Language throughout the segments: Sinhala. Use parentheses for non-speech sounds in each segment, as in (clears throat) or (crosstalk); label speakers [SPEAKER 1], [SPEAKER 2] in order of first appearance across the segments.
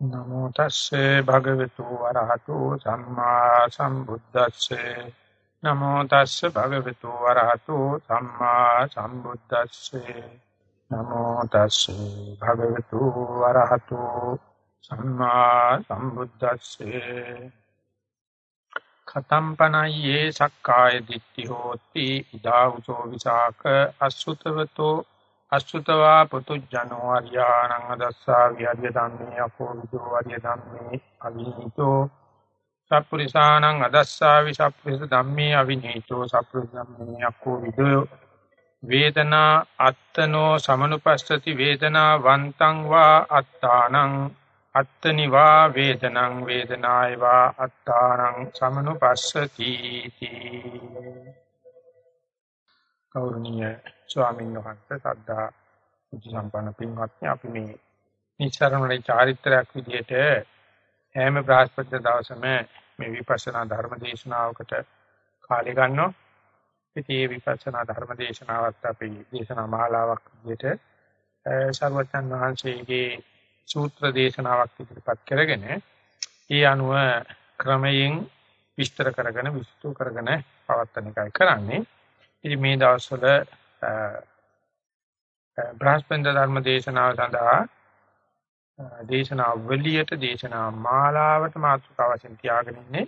[SPEAKER 1] නමෝ තස්සේ භගවතු වරහතෝ සම්මා සම්බුද්දස්සේ. නමෝ තස්සේ භගවතු වරහතෝ සම්මා සම්බුද්දස්සේ. නමෝ තස්සේ භගවතු වරහතෝ සම්මා සම්බුද්දස්සේ. කතම්පනයේ සක්කාය දිට්ඨි හෝති ඉදාවුසෝ විසාක අසුතවතෝ අසුතවා පුතුජනෝ අරියාණං අදස්සා විහර්ය ධම්මේ අපෝ විදෝ අරිය ධම්මේ අවිනීතෝ. සප්පුරිසාණං අදස්සා විසප්පුරිස ධම්මේ අවිනීතෝ. සප්පුරිස ධම්මේ අපෝ විදෝ වේදනා අත්තනෝ සමනුපස්සති වේදනා වන්තං වා අත්තානං. අත්තනි වා වේදනං වේදනාය වා අත්තානං සමනුපස්සති කෞර්ණීය ස්වාමීන් වහන්සේ සද්ධා බුද්ධ සම්පන්න පින්වත්නි අපි මේ නිස්සාරණේ චාරිත්‍රාක් විදිහට හැම බ්‍රහස්පති දවසම මේ විපස්සනා ධර්ම දේශනාවකට කාලය ගන්නවා. ඉතින් මේ විපස්සනා ධර්ම දේශනාවත් අපි දේශනා මාලාවක් විදිහට සර්වචන් වහන්සේගේ සූත්‍ර දේශනාවක් ඉදිරිපත් කරගෙන ඒ අනුව ක්‍රමයෙන් විස්තර කරගෙන විස්තු කරගෙන පවත්වන එකයි කරන්නේ. ඉතින් මේ දවස්වල බ්‍රහස්පති ධර්ම දේශනාව සඳහා දේශනා වලියට දේශනා මාලාවට මාතෘකාව වශයෙන් තියාගෙන ඉන්නේ.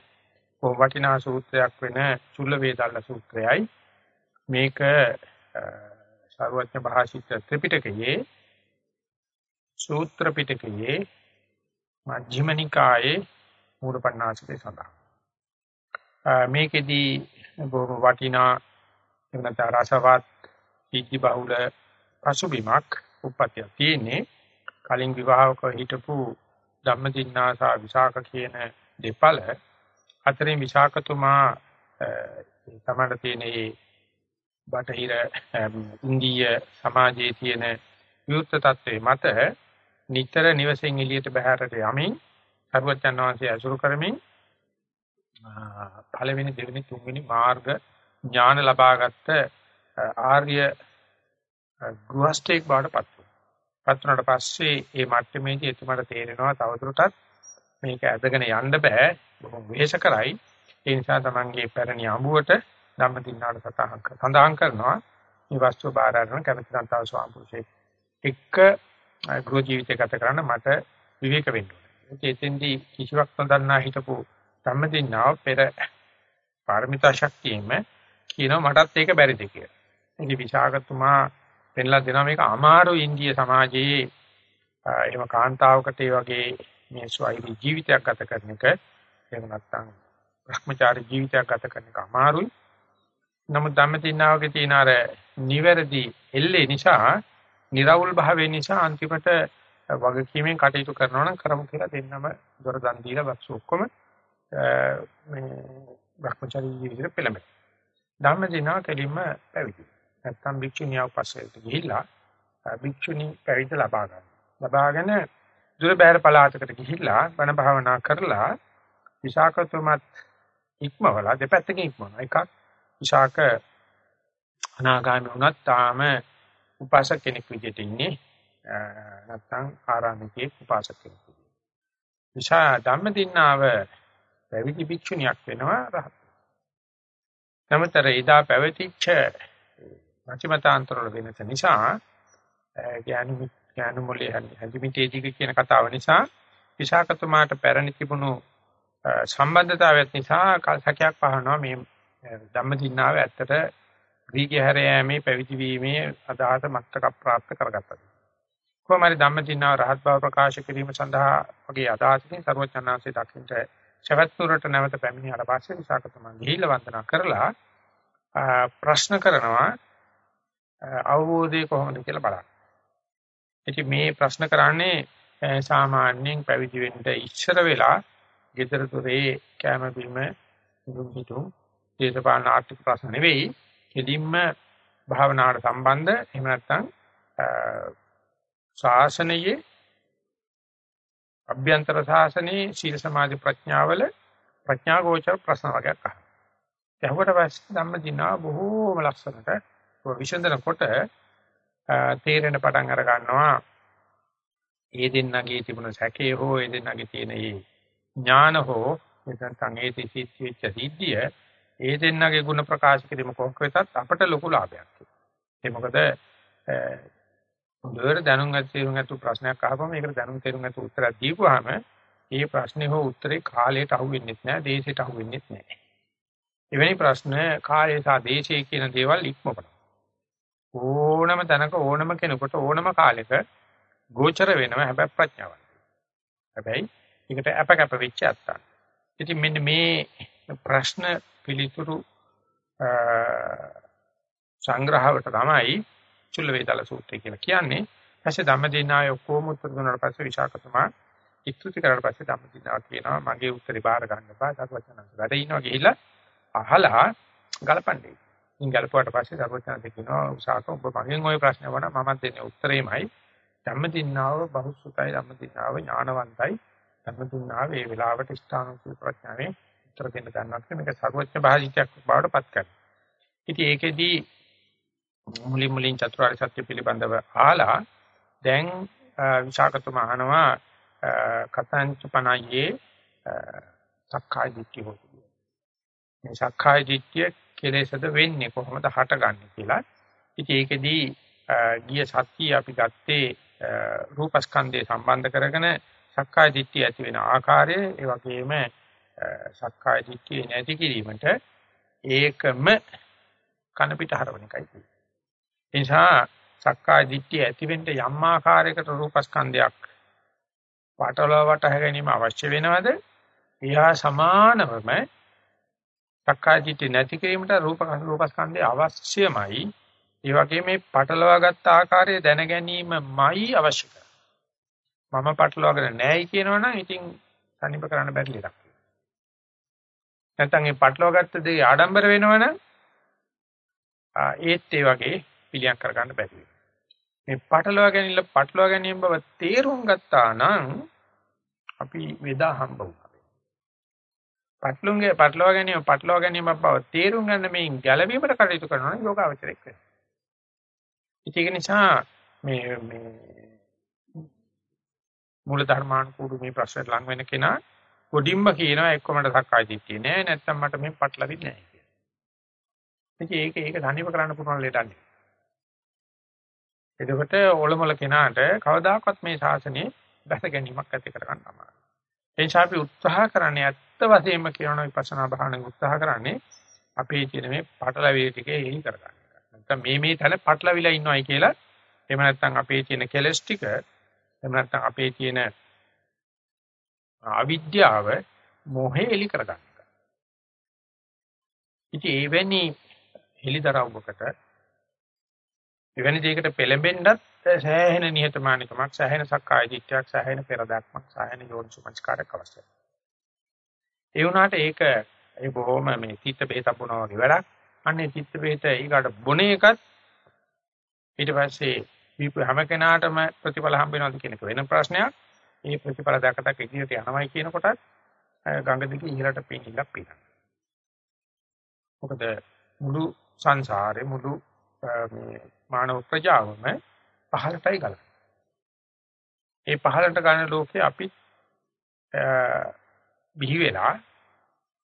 [SPEAKER 1] කො වටිනා සූත්‍රයක් වෙන චුල්ල වේදල්ල සූත්‍රයයි. මේක සර්වඥ භාෂිත ත්‍රිපිටකයේ සූත්‍ර පිටකයේ මජ්ක්‍ධිම නිකායේ මූලපණ්ණාසිකේ සඳහන් මේකෙදී බොහොම වටිනා එවනත රසවත් සිද්ධි බහුල පසුබිමක් උපත්ය තියෙන්නේ. කලින් විවාහක හිටපු ධම්මදින්නාසා විසාක කියන දෙපළ අතරින් විසාකතුමා තමයි තියෙන බටහිර ඉන්දීය සමාජයේ තියෙන විවුර්ත තත්ත්වයේ මත නිතර නිවසෙන් එළියට බහැරට යමින් සර්වචන් වහන්සේ අසුරු කරමින් පළවෙනි දෙවෙනි තුන්වෙනි මාර්ග ඥාන ලබාගත් ආර්ය ගෘහස්ථයෙක් බවට පත් වුණා. පත් වුණාට පස්සේ මේ මට්ටමේදී එතුමාට තේරෙනවා තවදුරටත් මේක ඇදගෙන යන්න බෑ බොහොම වෙහෙස කරයි. ඒ නිසා තමන්ගේ පැරණි අඹුවට ධම්මදින්නාට සතහන් සඳහන් කරනවා මේ වස්තු බාර අරගෙන කැමති සන්තාව ස්වාමපුරුෂයෙක් එක්ක ගෘහ ජීවිතය ගත කරන්න මට විවේක වෙන්න ඕනේ. ඒ එතෙන්දී කිසිවක් නොදන්නා හිටපු ධම්මදින්නාව පෙර පාරමිතා ශක්තියෙම කියනවා මටත් ඒක බැරිද කියලා. ඉතින් විශාකතුමා පෙන්ලා දෙනවා මේක අමාරු ඉන්දිය සමාජයේ එහෙම කාන්තාවකට ඒ වගේ මේ ස්වෛරී ජීවිතයක් ගත කරන එක එහෙම නැත්නම් භ්‍රමචාරී ජීවිතයක් ගත කරන එක අමාරුයි. නමුත් ධම්මදිනාවගේ තියෙන අර නිවැරදි එල්ලේ නිසා, निराවුල් භාවය නිසා අන්තිමට වගකීමෙන් කටයුතු කරනවා නම් කරමු කියලා දෙන්නම දොර දන් දීලා වස්තු ඔක්කොම මේ භ්‍රමචාරී ජීවිතේ පෙළඹෙනවා. ධම්මදිනා කෙලින්ම පැවිදි. නැත්තම් භික්ෂුණියව පස්සෙට ගිහිල්ලා භික්ෂුණී පැවිදි ලබා ගන්න. ලබාගෙන දුර බැහැර පළාතකට ගිහිල්ලා බණ භාවනා කරලා විසාකතුමත් ඉක්මවලා දෙපැත්තකින් ඉක්මවනවා. එකක් විසාක අනාගාමී වුණත් තාම උපාසක කෙනෙක් විදිහට ඉන්නේ. නැත්තම් ආරාමිකේ උපාසක කෙනෙක් විදිහට. විසා ධම්මදින්නාව පැවිදි භික්ෂුණියක් වෙනවා රහත් නමුතර එදා පැවතිච්ච මතිමතාන්තරවල වෙනස නිසා ඥානු ඥානු මොලේ හැදිමිටේදී කියන කතාව නිසා විශාකතුමාට පැරණි තිබුණු සම්බන්ධතාවයත් නිසා කල්සකයක් පහනවා මේ ධම්මදින්නාව ඇත්තට ග්‍රීකය හැරයෑමේ පැවිදි වීමේ අදහස මත්තක ප්‍රාප්ත කරගත්තා. කොහොම හරි ධම්මදින්නාව රහත් බව ප්‍රකාශ කිරීම සඳහා වගේ අදහසකින් ਸਰවඥාන්සේ දක්ින්ට සවැත්නුරට නැවත පැමිණියාට පස්සේ විසාකතුමා ගිහිල්ලා වන්දනා කරලා ප්‍රශ්න කරනවා අවබෝධය කොහොමද කියලා බලන්න. ඉතින් මේ ප්‍රශ්න කරන්නේ සාමාන්‍යයෙන් පැවිදි වෙන්න ඉස්සර වෙලා ගෙදර දොරේ කැම බීම දුම් හිතුම් දේශපාලන ආර්ථික ප්‍රශ්න නෙවෙයි. කෙලින්ම භාවනාවට සම්බන්ධ එහෙම නැත්නම් ශාසනයේ අභ්‍යන්තර සාසනයේ සීල සමාධි ප්‍රඥාවල ප්‍රඥා ගෝචර ප්‍රශ්න වර්ගයක් අහනවා. ඇහුවට පස්සේ ධම්මදිනා බොහෝම ලස්සනට විසඳනකොට තේරෙන පටන් අර ගන්නවා ඒ දෙන්නගේ තිබුණ සැකේ හෝ ඒ දෙන්නගේ තියෙන ඒ ඥාන හෝ නැත්නම් ඒ තිසිච්ච සිද්ධිය ඒ දෙන්නගේ ಗುಣ ප්‍රකාශ කිරීම කොහොක වෙතත් අපට ලොකු ලාභයක්. ඒ මොකද හොඳට දැනුම් ඇතිරුම් ඇතු ප්‍රශ්නයක් අහපම ඒකට දැනුම් තේරුම් ඇතු උත්තරයක් දීපුවාම ඒ ප්‍රශ්නේ හෝ උත්තරේ කාලයට අහු වෙන්නේ නැහැ, දේශයට අහු වෙන්නේ නැහැ. එවැනි ප්‍රශ්න කාලය සහ දේශය කියන දේවල් ඉක්මවනවා. ඕනම තැනක ඕනම කෙනෙකුට ඕනම කාලයක ගෝචර වෙනවා හැබැයි ප්‍රඥාවක්. හැබැයි ඒකට අපකප වෙච්ච අත්තක්. ඉතින් මෙන්න මේ ප්‍රශ්න පිළිතුරු සංග්‍රහවට තමයි චුල්ල වේදාල සූත්‍රය කියලා කියන්නේ. ඊපස්සේ ධම්මදිනාය ඔක්කොම උත්තර දුන්නාට පස්සේ විශාකතුමා ඉක්තුති කරලා පස්සේ ධම්මදිනාව කියනවා මගේ උත්තරේ බාර ගන්න එපා. සත්වචනංශ වැඩ ඉනවා ගිහිල්ලා අහලා ගලපන්නේ. ඉන් ගලපුවාට පස්සේ සර්වඥාන්ත කියනවා උසාක ඔබ මගෙන් ওই ප්‍රශ්න වුණා මමත් දෙන්නේ උත්තරේමයි. ධම්මදින්නාව බහුසුතයි ධම්මදින්නාව ඥානවන්තයි. ධම්මදින්නාව ඒ වෙලාවට ස්ථානෝචිත ප්‍රඥාවෙන් උත්තර දෙන්න ගන්නවා මේක සර්වඥ භාජිතයක් බවට පත් කරනවා. ඉතින් ඒකෙදී මුලින් මුලින් චතුරාර්ය සත්‍ය පිළිබඳව ආලා දැන් විශාකතුමා අහනවා කතංච පනයේ සක්කාය දිට්ඨිය හොතුයි මේ සක්කාය දිට්ඨිය කෙලෙසද වෙන්නේ කොහොමද හටගන්නේ කියලා. ඉතින් ඒකෙදී ගිය සත්‍යය අපි ගත්තේ රූපස්කන්ධය සම්බන්ධ කරගෙන සක්කාය දිට්ඨිය ඇති වෙන ආකාරය ඒ වගේම සක්කාය දිට්ඨිය නැති කිරීමට ඒකම කන පිට හරවන එකයි තියෙන්නේ. ඒ නිසා සක්කාය දිට්ඨිය ඇති වෙන්න යම් ආකාරයකට රූපස්කන්ධයක් පාටලවට හැගැනීම අවශ්‍ය වෙනවද? එහා සමානවම සක්කාය දිට්ඨිය නැති කිරීමට රූප රූපස්කන්ධය අවශ්‍යමයි. ඒ වගේ මේ පටලවාගත් ආකාරය දැන ගැනීමමයි අවශ්‍ය මම පටලවාගෙන නැහැයි කියනවනම් ඉතින් තනිප කරන්න බැරි ලයක්. නැත්නම් මේ පටලවාගත්ත දේ ආඩම්බර වෙනවනම් ඒත් ඒ වගේ පිළියම් කරගන්න බැරි වෙනවා. මේ පටලවා ගැනීම පටලවා ගැනීම බව තේරුම් ගත්තා නම් අපි වේදා හම්බ වුණා. පටලුන්ගේ පටලවා ගැනීම පටලවා ගැනීම බව තේරුම් ගන්න මේ ගැළවීමට කටයුතු කරනවා නම් යෝගාවචරයක් වෙනවා. ඒක නිසා මේ මේ මූල ධර්මානුකූල මේ ප්‍රශ්නට ලං වෙන කෙනා කොඩින්ම කියනවා එක්ක මට සක්කාය දිට්ඨිය නෑ නැත්නම් මට මේ පටලවින්නේ නෑ කියලා. ඉතින් ඒක ඒක ධනිව කරන්න පුළුවන් ලෙඩන්නේ. එතකොට ඔලොමල කෙනාට කවදාකවත් මේ ශාසනයේ දැස ගැනීමක් ඇති කරගන්න අමාරුයි. ඒ නිසා අපි උත්සාහ කරන්නේ ඇත්ත වශයෙන්ම කියනවා විපස්සනා භාවනාවේ උත්සාහ කරන්නේ අපේ තියෙන මේ පටලැවිලි ටික එලි කරගන්න. නැත්නම් මේ මේ තැන පටලවිලා ඉන්නවයි කියලා එහෙම නැත්නම් අපේ තියෙන කෙලස් ටික එහෙම නැත්නම් අපේ තියෙන අවිද්‍යාව මොහේ එලි කරගන්න. ඉතින් එවැනි හෙලිදරව්වකට එවැනි දෙයකට පෙළඹෙන්නත් සෑහෙන නිහතමානීකමක් සෑහෙන සක්කාය දිට්ඨියක් සෑහෙන පෙරදක්මක් සෑහෙන යෝනිසුමස්කාරයක් අවශ්‍යයි. ඒ වුණාට ඒක ඒ බොහොම මේ තිත්ත බෙහෙතක් බොනවා වගේ වැඩක්. අන්නේ තිත්ත බෙහෙත ඊකට බොන එකත් ඊට පස්සේ දීපු හැම කෙනාටම ප්‍රතිඵල හම්බ වෙනවද කියන එක වෙන ප්‍රශ්නයක්. මේ ප්‍රතිඵල දැකටක් ඉදිරියට යනවයි කියනකොටත් ගංගා දිගේ ඉහළට පිටින්ක් පිටන. මොකද මුළු සංසාරේ මුළු මේ මානව ප්‍රජාවම පහළටයි ගලන්නේ. ඒ පහළට ගන්න ලෝකේ අපි බිහි වෙලා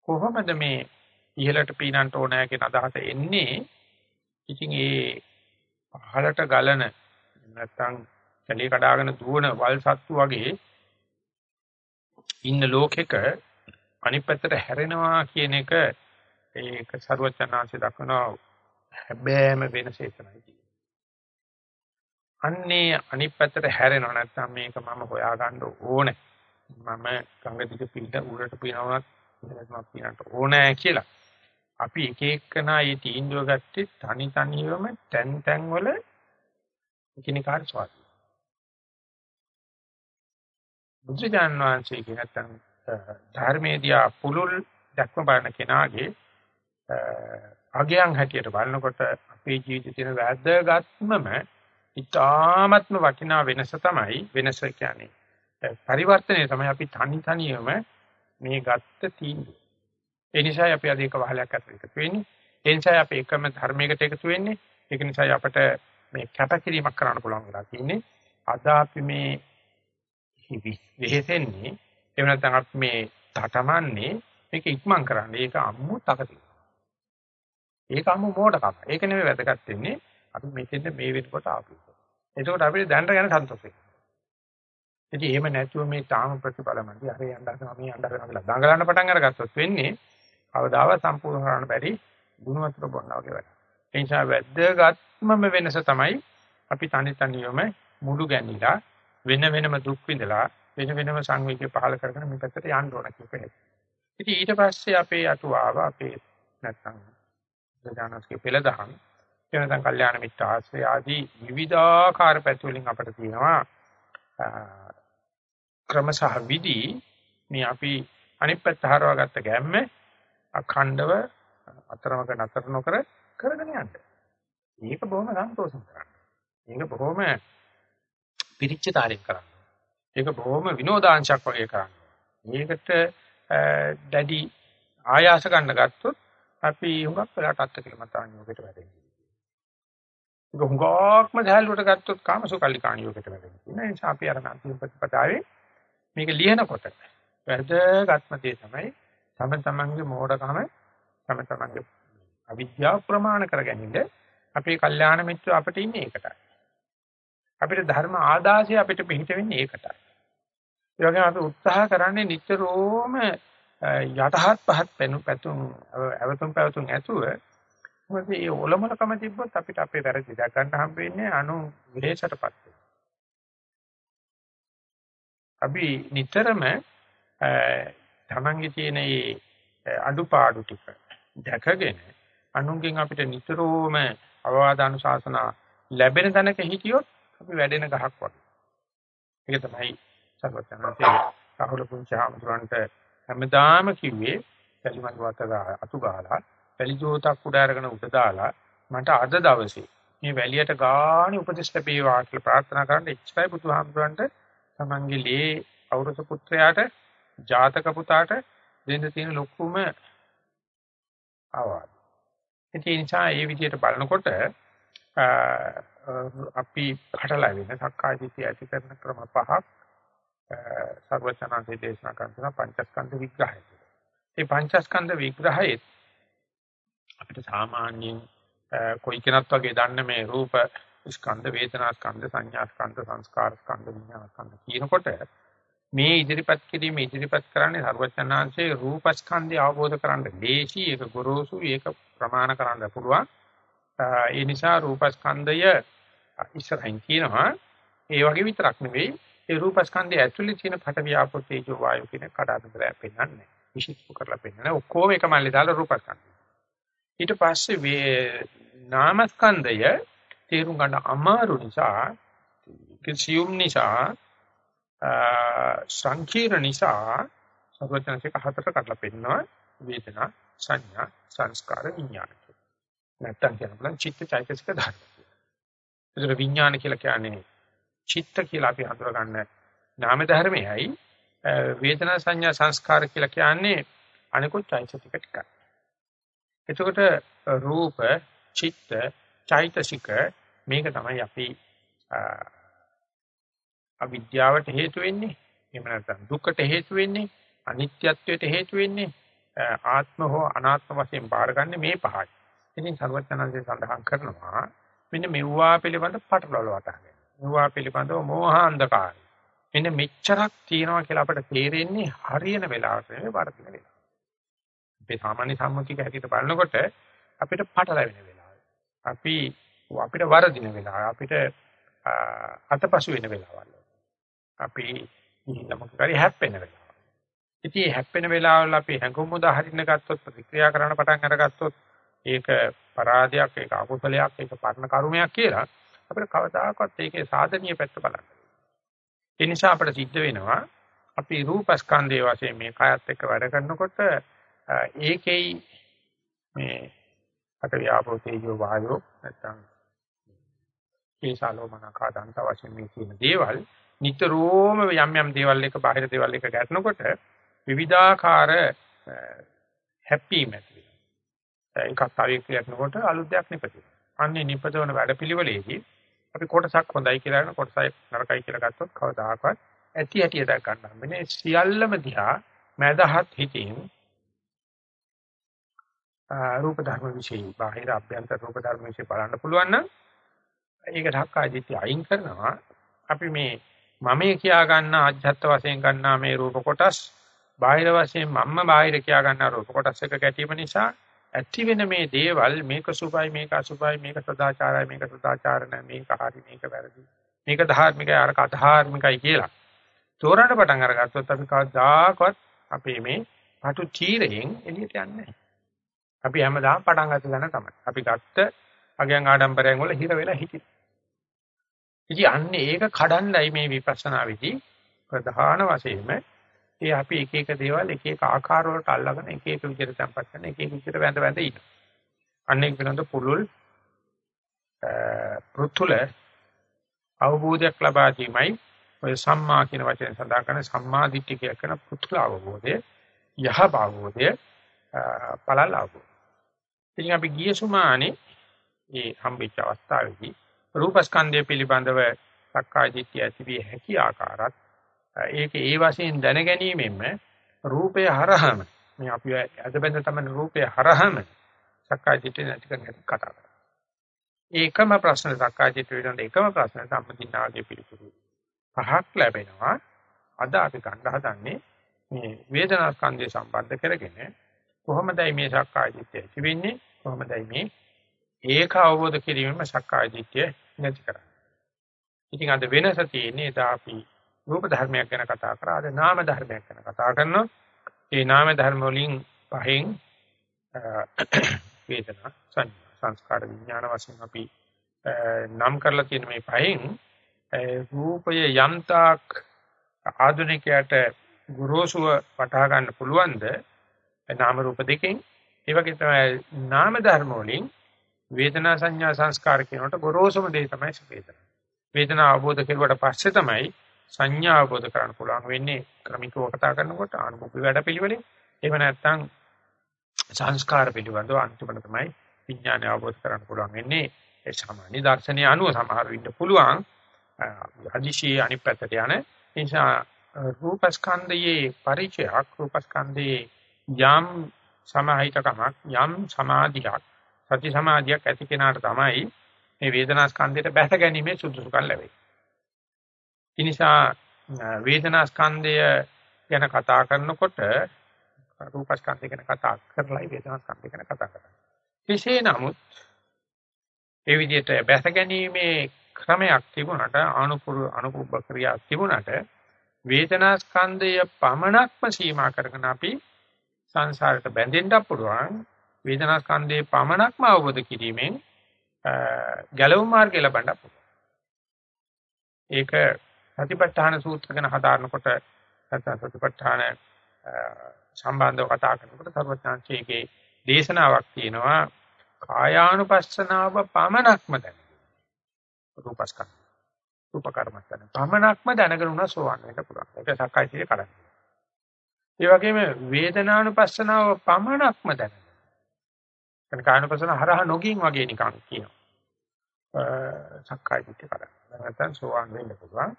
[SPEAKER 1] කොහොමද මේ ඉහළට පීනන්න ඕනෑ කියන අදහස එන්නේ ඉතින් ඒ පහළට ගලන නැත්තම් කැලේ කඩාගෙන දුවන වල් සත්තු වගේ ඉන්න ලෝකෙක අනිත් පැත්තට හැරෙනවා කියන එක ඒක ਸਰවචනාංශය දක්වනවා හැබෑම වෙනස එතනයි අන්නේ අනිත් පැත්තට හැරෙනවා නැත්නම් මේක මම හොයාගන්න ඕනේ. මම ගංගා දිග පිට උඩට පිනවනත් ඉඳලා පිනන්න ඕනේ කියලා. අපි එක එකනා මේ තීන්දුව ගත්තේ තනි තනියම තැන් තැන් වල එකිනෙකාට ස්වාධීන. බුදුජාන් වහන්සේ කියන නැත්නම් ධර්මේදියා පුලුල් දක්ව බලන කෙනාගේ අගයන් හැටියට බලනකොට අපේ ජීවිතේ තියෙන වැදගත්මම ඉතාමත්ම වටිනා වෙනස තමයි වෙනස කියන්නේ පරිවර්තනය තමයි අපි තනි තනියම මේ ගත්ත තීන්දුව. ඒ නිසා අපි අද එක වහලයක් අතර එකතු වෙන්නේ. ඒ නිසා අපි එකම ධර්මයකට එකතු වෙන්නේ. ඒක නිසා අපට මේ කැපකිරීමක් කරන්න පුළුවන් වෙලා තියෙන්නේ. අද අපි මේ වෙහෙසෙන්නේ එහෙම නැත්නම් අපි මේ තටමන්නේ මේක ඉක්මන් කරන්න. ඒක අම්මු තකති. ඒක අම්මු මෝඩකම. ඒක නෙමෙයි වැදගත් වෙන්නේ. අපි මෙතෙන්ද මේ වෙනකොට ආපු. එතකොට අපිට දැනට ගැන සතුටුයි. ඉතින් එහෙම නැතුව මේ තාම ප්‍රතිඵල මන්දි අර යන්න හදනවා මේ යන්න හදනවා කියලා දඟලන්න පටන් අරගත්තොත් වෙන්නේ කවදාවත් සම්පූර්ණ කරන්න බැරි ගුණවත්ව බොන්නා වගේ වැඩ. ඒ නිසා වැද්දගත්මම වෙනස තමයි අපි තනි තනියම මුළු ගැනිලා වෙන වෙනම දුක් විඳලා වෙන වෙනම සංවේගය පහල කරගෙන මේ පැත්තට යන්න ඕන කියපේ. ඉතින් ඊට පස්සේ අපේ අටුවාව අපේ නැත්තම් දජානස්ගේ පෙළදහම් එනනම් කල්යාණ මිත්‍ර ආශ්‍රය ආදී විවිධාකාර පැති වලින් අපිට තියෙනවා ක්‍රමසහ විදි මේ අපි අනිත් පැත්ත හරවාගත්ත ගැම්ම අඛණ්ඩව අතරමක නතර නොකර කරගෙන යන්න. මේක බොහොම සන්තෝෂම් කරන්න. මේක බොහොම පිරිච්චතාරයක් කරන්න. ඒක බොහොම විනෝදාංශයක් වගේ කරන්න. මේකට දැඩි ආයාස ගන්න ගත්තොත් අපි හුඟක් වෙලාට අත්ති කියලා මතාන් යෝගයට වැටෙනවා. ඒක හුඟක්ම සහැල්ලුවට ගත්තොත් කාමසුකල්ලිකාණ යෝගයට වැටෙනවා. ඒ නිසා අපි අර අන්තිම ප්‍රතිපදාවේ මේක ලියනකොට වැදගත්ම දේ තමයි තම තමන්ගේ මෝඩකම තම තමන්ගේ අවිද්‍යාව ප්‍රමාණ කර ගැනීමද අපේ කල්යාණ මිත්‍ර අපිට ඉන්නේ ඒකටයි. අපිට ධර්ම ආදාසය අපිට පිහිට වෙන්නේ ඒකටයි. ඒ වගේම අපි උත්සාහ කරන්නේ නිතරම යටහත් පහත් පෙනු පැතුම් අවතුම් පැවතුම් ඇතුව මොකද මේ ඔලොමලකම තිබ්බොත් අපිට අපේ වැරදි දැක ගන්න හම්බ වෙන්නේ අනු විදේශයටපත් වෙනවා. අපි නිතරම තමන්ගේ තියෙන මේ අඩුපාඩු ටික දැකගෙන අනුන්ගෙන් අපිට නිතරම අවවාද අනුශාසනා ලැබෙන තැනක හිටියොත් අපි වැඩෙන ගහක් වගේ. ඒක තමයි සර්වඥාන්සේ රාහුල පුංචාමතුරන්ට හැමදාම කිව්වේ කලිමත් වත අතු ගහලා වැලිජෝතක් උඩ අරගෙන උඩ දාලා මට අද දවසේ මේ වැලියට ගාණි උපදෙස් ලැබේවා කියලා ප්‍රාර්ථනා කරන්න එච්චරයි බුදුහාමුදුරන්ට තමන්ගේ ලේ අවුරුස පුත්‍රයාට ජාතක පුතාට දෙන්න තියෙන ලොකුම ආවාද. ඒ නිසා ඒ විදිහට බලනකොට අපි කඩලා වෙන සක්කාය දිට්ඨිය ඇති කරන ක්‍රම පහක් සර්වචනන්සේ දේශනා කරන පංචස්කන්ධ විග්‍රහය. මේ පංචස්කන්ධ විග්‍රහයේ අපිට සාමාන්‍යයෙන් කොයි කෙනත් වගේ දන්න මේ රූප ස්කන්ධ වේදනා ස්කන්ධ සංඥා ස්කන්ධ සංස්කාර ස්කන්ධ විඥාන ස්කන්ධ කියනකොට මේ ඉදිරිපත් කිරීම ඉදිරිපත් කරන්නේ සර්වචනාංශයේ රූපස්කන්ධය අවබෝධ කරගන්න දේශී ඒක ගොරෝසු ඒක ප්‍රමාණ කරන්න පුළුවන්. ඒ නිසා රූපස්කන්ධය ඉස්සරහින් කියනවා. ඒ වගේ විතරක් නෙවෙයි. ඒ රූපස්කන්ධය ඇතුලේ තියෙන පට වියාපෝ තේජෝ වායු කියන කඩාබිඳලා පෙන්වන්නේ විශේෂ කරලා පෙන්වන්නේ ඔක්කොම එක මල්ලේ දාලා රූපස්කන්ධය ඊට පස්සේ නාමස්කන්ධය තේරුම් ගන්න අමාරු නිසා කිසියුම් නිසා සංකීර්ණ නිසා සර්වඥාසික හතර කඩලා පෙන්නනවා වේදනා සංඥා සංස්කාර විඥාන නැත්තම් කියන බලන් චිත්ත චෛතසික ධර්ම. ඒතර විඥාන කියලා කියන්නේ චිත්ත කියලා අපි හඳුනගන්න නාම ධර්මයයි වේදනා සංඥා සංස්කාර කියලා කියන්නේ අනිකුත් චෛතසික ටික. එතකොට රූප, චිත්ත, චෛතසික මේක තමයි අපි අවිද්‍යාවට හේතු වෙන්නේ. එහෙම නැත්නම් දුක්කට හේතු වෙන්නේ, අනිත්‍යත්වයට හේතු වෙන්නේ, ආත්ම හෝ අනාත්ම වශයෙන් බාරගන්නේ මේ පහයි. ඉතින් සර්වඥාන්සේ සඳහන් කරනවා මෙන්න මෙව්වා පිළිබඳ පටලවල වටහාගෙන. මෙව්වා පිළිබඳව මෝහ අන්ධකාරය. මෙන්න මෙච්චරක් තියෙනවා කියලා අපිට තේරෙන්නේ හරියන වෙලාවට නෙවෙයි වර්ධින වෙලාවට. අපේ සාමාන්‍ය සම්මුතික හැටියට බලනකොට අපිට පටලැවෙන වෙලාව. අපි අපිට වර්ධින වෙලාව. අපිට අතපසු වෙන වෙලාවල්. අපි මොකක් හරි හැප්පෙන වෙලාව. ඉතින් හැප්පෙන වෙලාවල අපි හැඟුම් උදාහරින්න ගත්තොත් ප්‍රතික්‍රියා කරන්න පටන් අරගත්තොත් ඒක පරාදයක් ඒක අකුසලයක් ඒක පරණ කර්මයක් කියලා අපිට කවදාකවත් ඒකේ සාධනීය පැත්ත බලන්න. ඒ නිසා අපිට සිද්ධ වෙනවා අපි රූපස්කන්ධයේ වශයෙන් මේ කයත් එක්ක වැඩ කරනකොට ඒකෙයි මේ අට ව්‍යාපෝ තේජෝ වායෝ නැත්තම් කේසාලෝමනකා දන්ත වශයෙන් මේ කියන දේවල් නිතරම යම් යම් දේවල් එක බාහිර දේවල් එක ගැටනකොට විවිධාකාර හැප්පීම් ඇති එකක් තව එකකට අලුත් දෙයක් නිපදිනවා. අන්නේ නිපදවන වැඩපිළිවෙලේදී අපි කොටසක් හොඳයි කියලා කරන කොටසක් නරකයි කියලා ගත්තොත් කවදාකවත් ඇති ඇටි දක් ගන්න හම්බෙන්නේ සියල්ලම දිහා මදහත් හිතින් රූප ධර්ම විශ්ේ බාහිර අභ්‍යන්තර රූප ධර්ම විශ්ේ බලන්න පුළුවන් නම් ඒක ධක්කාදිත්‍ය අයින් කරනවා. අපි මේ මමේ කියා ගන්න ආධ්‍යාත්ම වශයෙන් ගන්නා මේ රූප කොටස් බාහිර වශයෙන් මම්ම බාහිර කියා ගන්නා රූප කොටස් එක ගැටීම නිසා ඇති වෙන මේ දේවල් මේක සුභයි මේක අසුභයි මේක සදාචාරයි මේක සදාචාර නැහැ මේක හරි මේක වැරදි. මේක ධාර්මිකයි අරක අධාර්මිකයි කියලා. තෝරන්න පටන් අරගත්තොත් අපි කවදාකවත් අපේ මේ පටු චීරයෙන් එළියට යන්නේ නැහැ. අපි හැමදාම පටන් ගන්න දන තමයි. අපි ගත්ත අගයන් ආඩම්බරයෙන් වල හිර වෙලා හිටියේ. ඉතින් අන්නේ ඒක කඩන්නයි මේ විපස්සනා විදි ප්‍රධාන වශයෙන්ම ඒ අපි එක එක දේවල් එක එක ආකාර වලට අල්ලගෙන එක එක විදිහට තැම්පත් කරන එක එක විදිහට වැඳ වැඳ ඉන්න. අන්නේ වෙනඳ පුළුල් පෘතුල අවබෝධයක් ලබා දීමයි ඔය සම්මා කියන වචනේ සඳහන් කරන සම්මා දිට්ඨිය කියලා කරන පුතුල අවබෝධය යහ අවබෝධය පළල් අවබෝධය. ඉතින් අපි ගිය සුමානේ මේ හම්බෙච්ච අවස්ථාවේදී රූපස්කන්ධය පිළිබඳව සක්කාය දිට්ඨිය ඇතිවිය හැකි ආකාරات ඒක ඒ වශයෙන් දැන ගැනීමෙන්ම රූපය හරහම මේ අපි අදබැඳ තමයි රූපය හරහම සක්කාය දිට්ඨිය නැති කරන කතා කරා. ඒකම ප්‍රශ්න සක්කාය දිට්ඨිය පිළිබඳ එකම ප්‍රශ්න සම්පූර්ණාගේ පිළිතුරු පහක් ලැබෙනවා. අද අපි ගන්න හදන්නේ මේ වේදනා ස්කන්ධය සම්බන්ධ කරගෙන කොහොමදයි මේ සක්කාය දිට්ඨිය ඇති වෙන්නේ? කොහොමදයි මේ ඒක අවබෝධ කිරීමෙන් සක්කාය දිට්ඨිය නැති කරන්නේ. ඉතින් අද වෙනස තියෙන්නේ එදා අපි රූප ධර්මයක් ගැන කතා කරා අද නාම ධර්මයක් ගැන කතා කරනවා. මේ නාම ධර්ම වලින් පහෙන් වේදනා සංඥා සංස්කාර විඥාන වශයෙන් අපි නම් කරලා තියෙන මේ පහෙන් රූපය යම්තාක් ආධුනිකයට ගුරුසුව වටහා ගන්න පුළුවන්ද නාම රූප දෙකෙන් ඒ වගේ තමයි නාම ධර්ම වලින් වේදනා සංඥා සංස්කාර කියනකොට ගොරෝසුම දේ තමයි වේදනා. වේදනාව අවබෝධ කෙරුවට පස්සේ තමයි සංඥා අවබෝධ කරගන්න පුළුවන් වෙන්නේ ක්‍රමිකව කතා කරනකොට අනුභව වැඩපිළිවෙලේ. එහෙම නැත්නම් සංස්කාර පිළිබඳව අන්තිමට තමයි විඥානය අවබෝධ කරගන්න පුළුවන් වෙන්නේ. ඒ සාමාන්‍ය දර්ශනීය අනුව සමහර විට පුළුවන් හදිසියේ අනිත් පැත්තට යන නිසා රූපස්කන්ධයේ පරිචයක් රූපස්කන්ධයේ යම් සමාහිතකමක් යම් සමාධියක් සති සමාධියක් ඇති කෙනාට තමයි මේ වේදනා ස්කන්ධයට බැස ගැනීමේ සුදුසුකම් ලැබෙන්නේ. ඒ නිසා වේදනා ස්කන්ධය ගැන කතා කරනකොට රූප ස්කන්ධය ගැන කතා කරලා වේදනා ස්කන්ධය ගැන කතා කරනවා. කෙසේ නමුත් ඒ විදිහට බැස ගැනීමේ ක්‍රමයක් තිබුණාට අනුපුරු අනුපුබ්බ ක්‍රියා තිබුණාට වේදනා ස්කන්ධය පමණක්ම සීමා කරගෙන අපි සංසාරයට බැඳෙන්න පුළුවන් වේදනා ස්කන්ධයේ පමණක්ම අවබෝධ කිරීමෙන් ගැලවුම් මාර්ගය ලබන්න පුළුවන්. ඒක සතිපට්ඨාන සූත්‍ර ගැන හදාරනකොට නැත්නම් සතිපට්ඨාන සම්බන්ධව කතා කරනකොට සර්වඥාන්සේගේ දේශනාවක් තියෙනවා කායානුපස්සනාව පමණක්ම දැන රූපස්කන්ධ. රූප කර්මස්කන්ධ. පමණක්ම දැනගෙන උනා සෝවන් වෙන්න පුළුවන්. ඒක සක්කායතිය කරන්නේ. ඒ වගේම වේදනානුපස්සනාව පමණක්ම දැනගෙන. එතන කායනුපස්සන හරහා නොගින් වගේ නිකන් කියනවා. සක්කායතිය කරන්නේ. නැත්නම් සෝවන් වෙන්න පුළුවන්.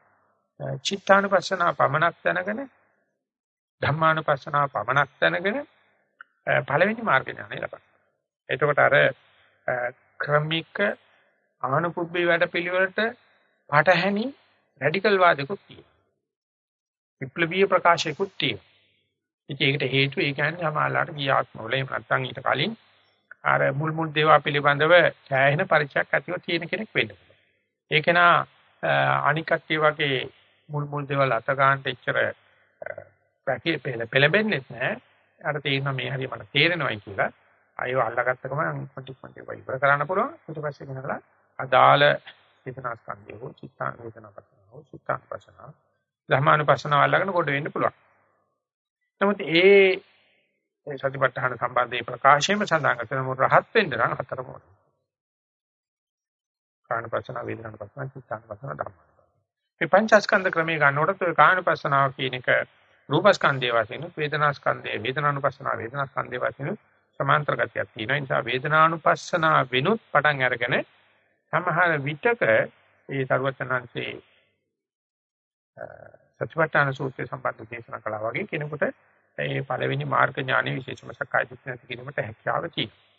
[SPEAKER 1] චිත්තානුපස්සනාව පමණක් දැනගෙන ධම්මානුපස්සනාව පමණක් දැනගෙන පළවෙනි මාර්ගය යන්නේ ලබන. එතකොට අර ක්‍රමික ආනුපුබ්බේ වැඩපිළිවෙලට පටහැනි රැඩිකල් වාදකුත් තියෙනවා. විප්ලවීය ප්‍රකාශයකුත් තියෙනවා. ඉතින් ඒකට හේතුව ඒ කියන්නේ සමාලාට ගියාත්මවල එහෙම නැත්නම් ඊට කලින් අර මුල් මුල් දේවා පිළිබඳව ඡායන පරිචයක් ඇතිව තියෙන කෙනෙක් වෙන්න පුළුවන්. ඒක නා අනිකට්ටිය වගේ මුල් මුල් දේවල් අත ගන්නට එච්චර පැකේ පෙළඹෙන්නේ නැහැ. අර තේරෙනවා මේ හරිය මට තේරෙනවයි කියලා. අයව අල්ලගත්ත ගමන් ටික ටික ඉවර කරන්න පුළුවන්. ඊට පස්සේ වෙනකලා අදාළ වේදනා ස්කන්ධය හෝ චිත්තාන වේදනා පස්සන හෝ චිත්තාන පස්සන ධර්මානුපස්සනාව අල්ලගෙන කොට වෙන්න පුළුවන්. නමුත් ඒ සතිපට්ඨාන සම්බන්ධයේ ප්‍රකාශයෙන්ම සඳහන් කරන මොන රහත් වෙන්න නම් හතර මොන. කාණපස්සන වේදනානුපස්සන චිත්තානුපස්සන ධම්ම. මේ පංචස්කන්ධ ක්‍රමයේ ගන්නකොට ඔය කාණපස්සනාව කියන එක රූපස්කන්ධයේ වශයෙන් වේදනාස්කන්ධයේ වේදනානුපස්සනාව වේදනාස්කන්ධයේ වශයෙන් සමාන්තර ගතියක් තියෙනවා. ඒ නිසා වේදනානුපස්සනාව වෙනුත් පටන් අරගෙන සමහර විටක ඒ සරුවචනංශේ සතිපට්ඨාන සූත්‍රය සම්බන්ධ දේශනා කළා වගේ කෙනෙකුට ඒ පළවෙනි මාර්ග ඥානෙ විශේෂම සක්කාය දිට්ඨිය නැති කිරීමට හැකියාව තියෙනවා.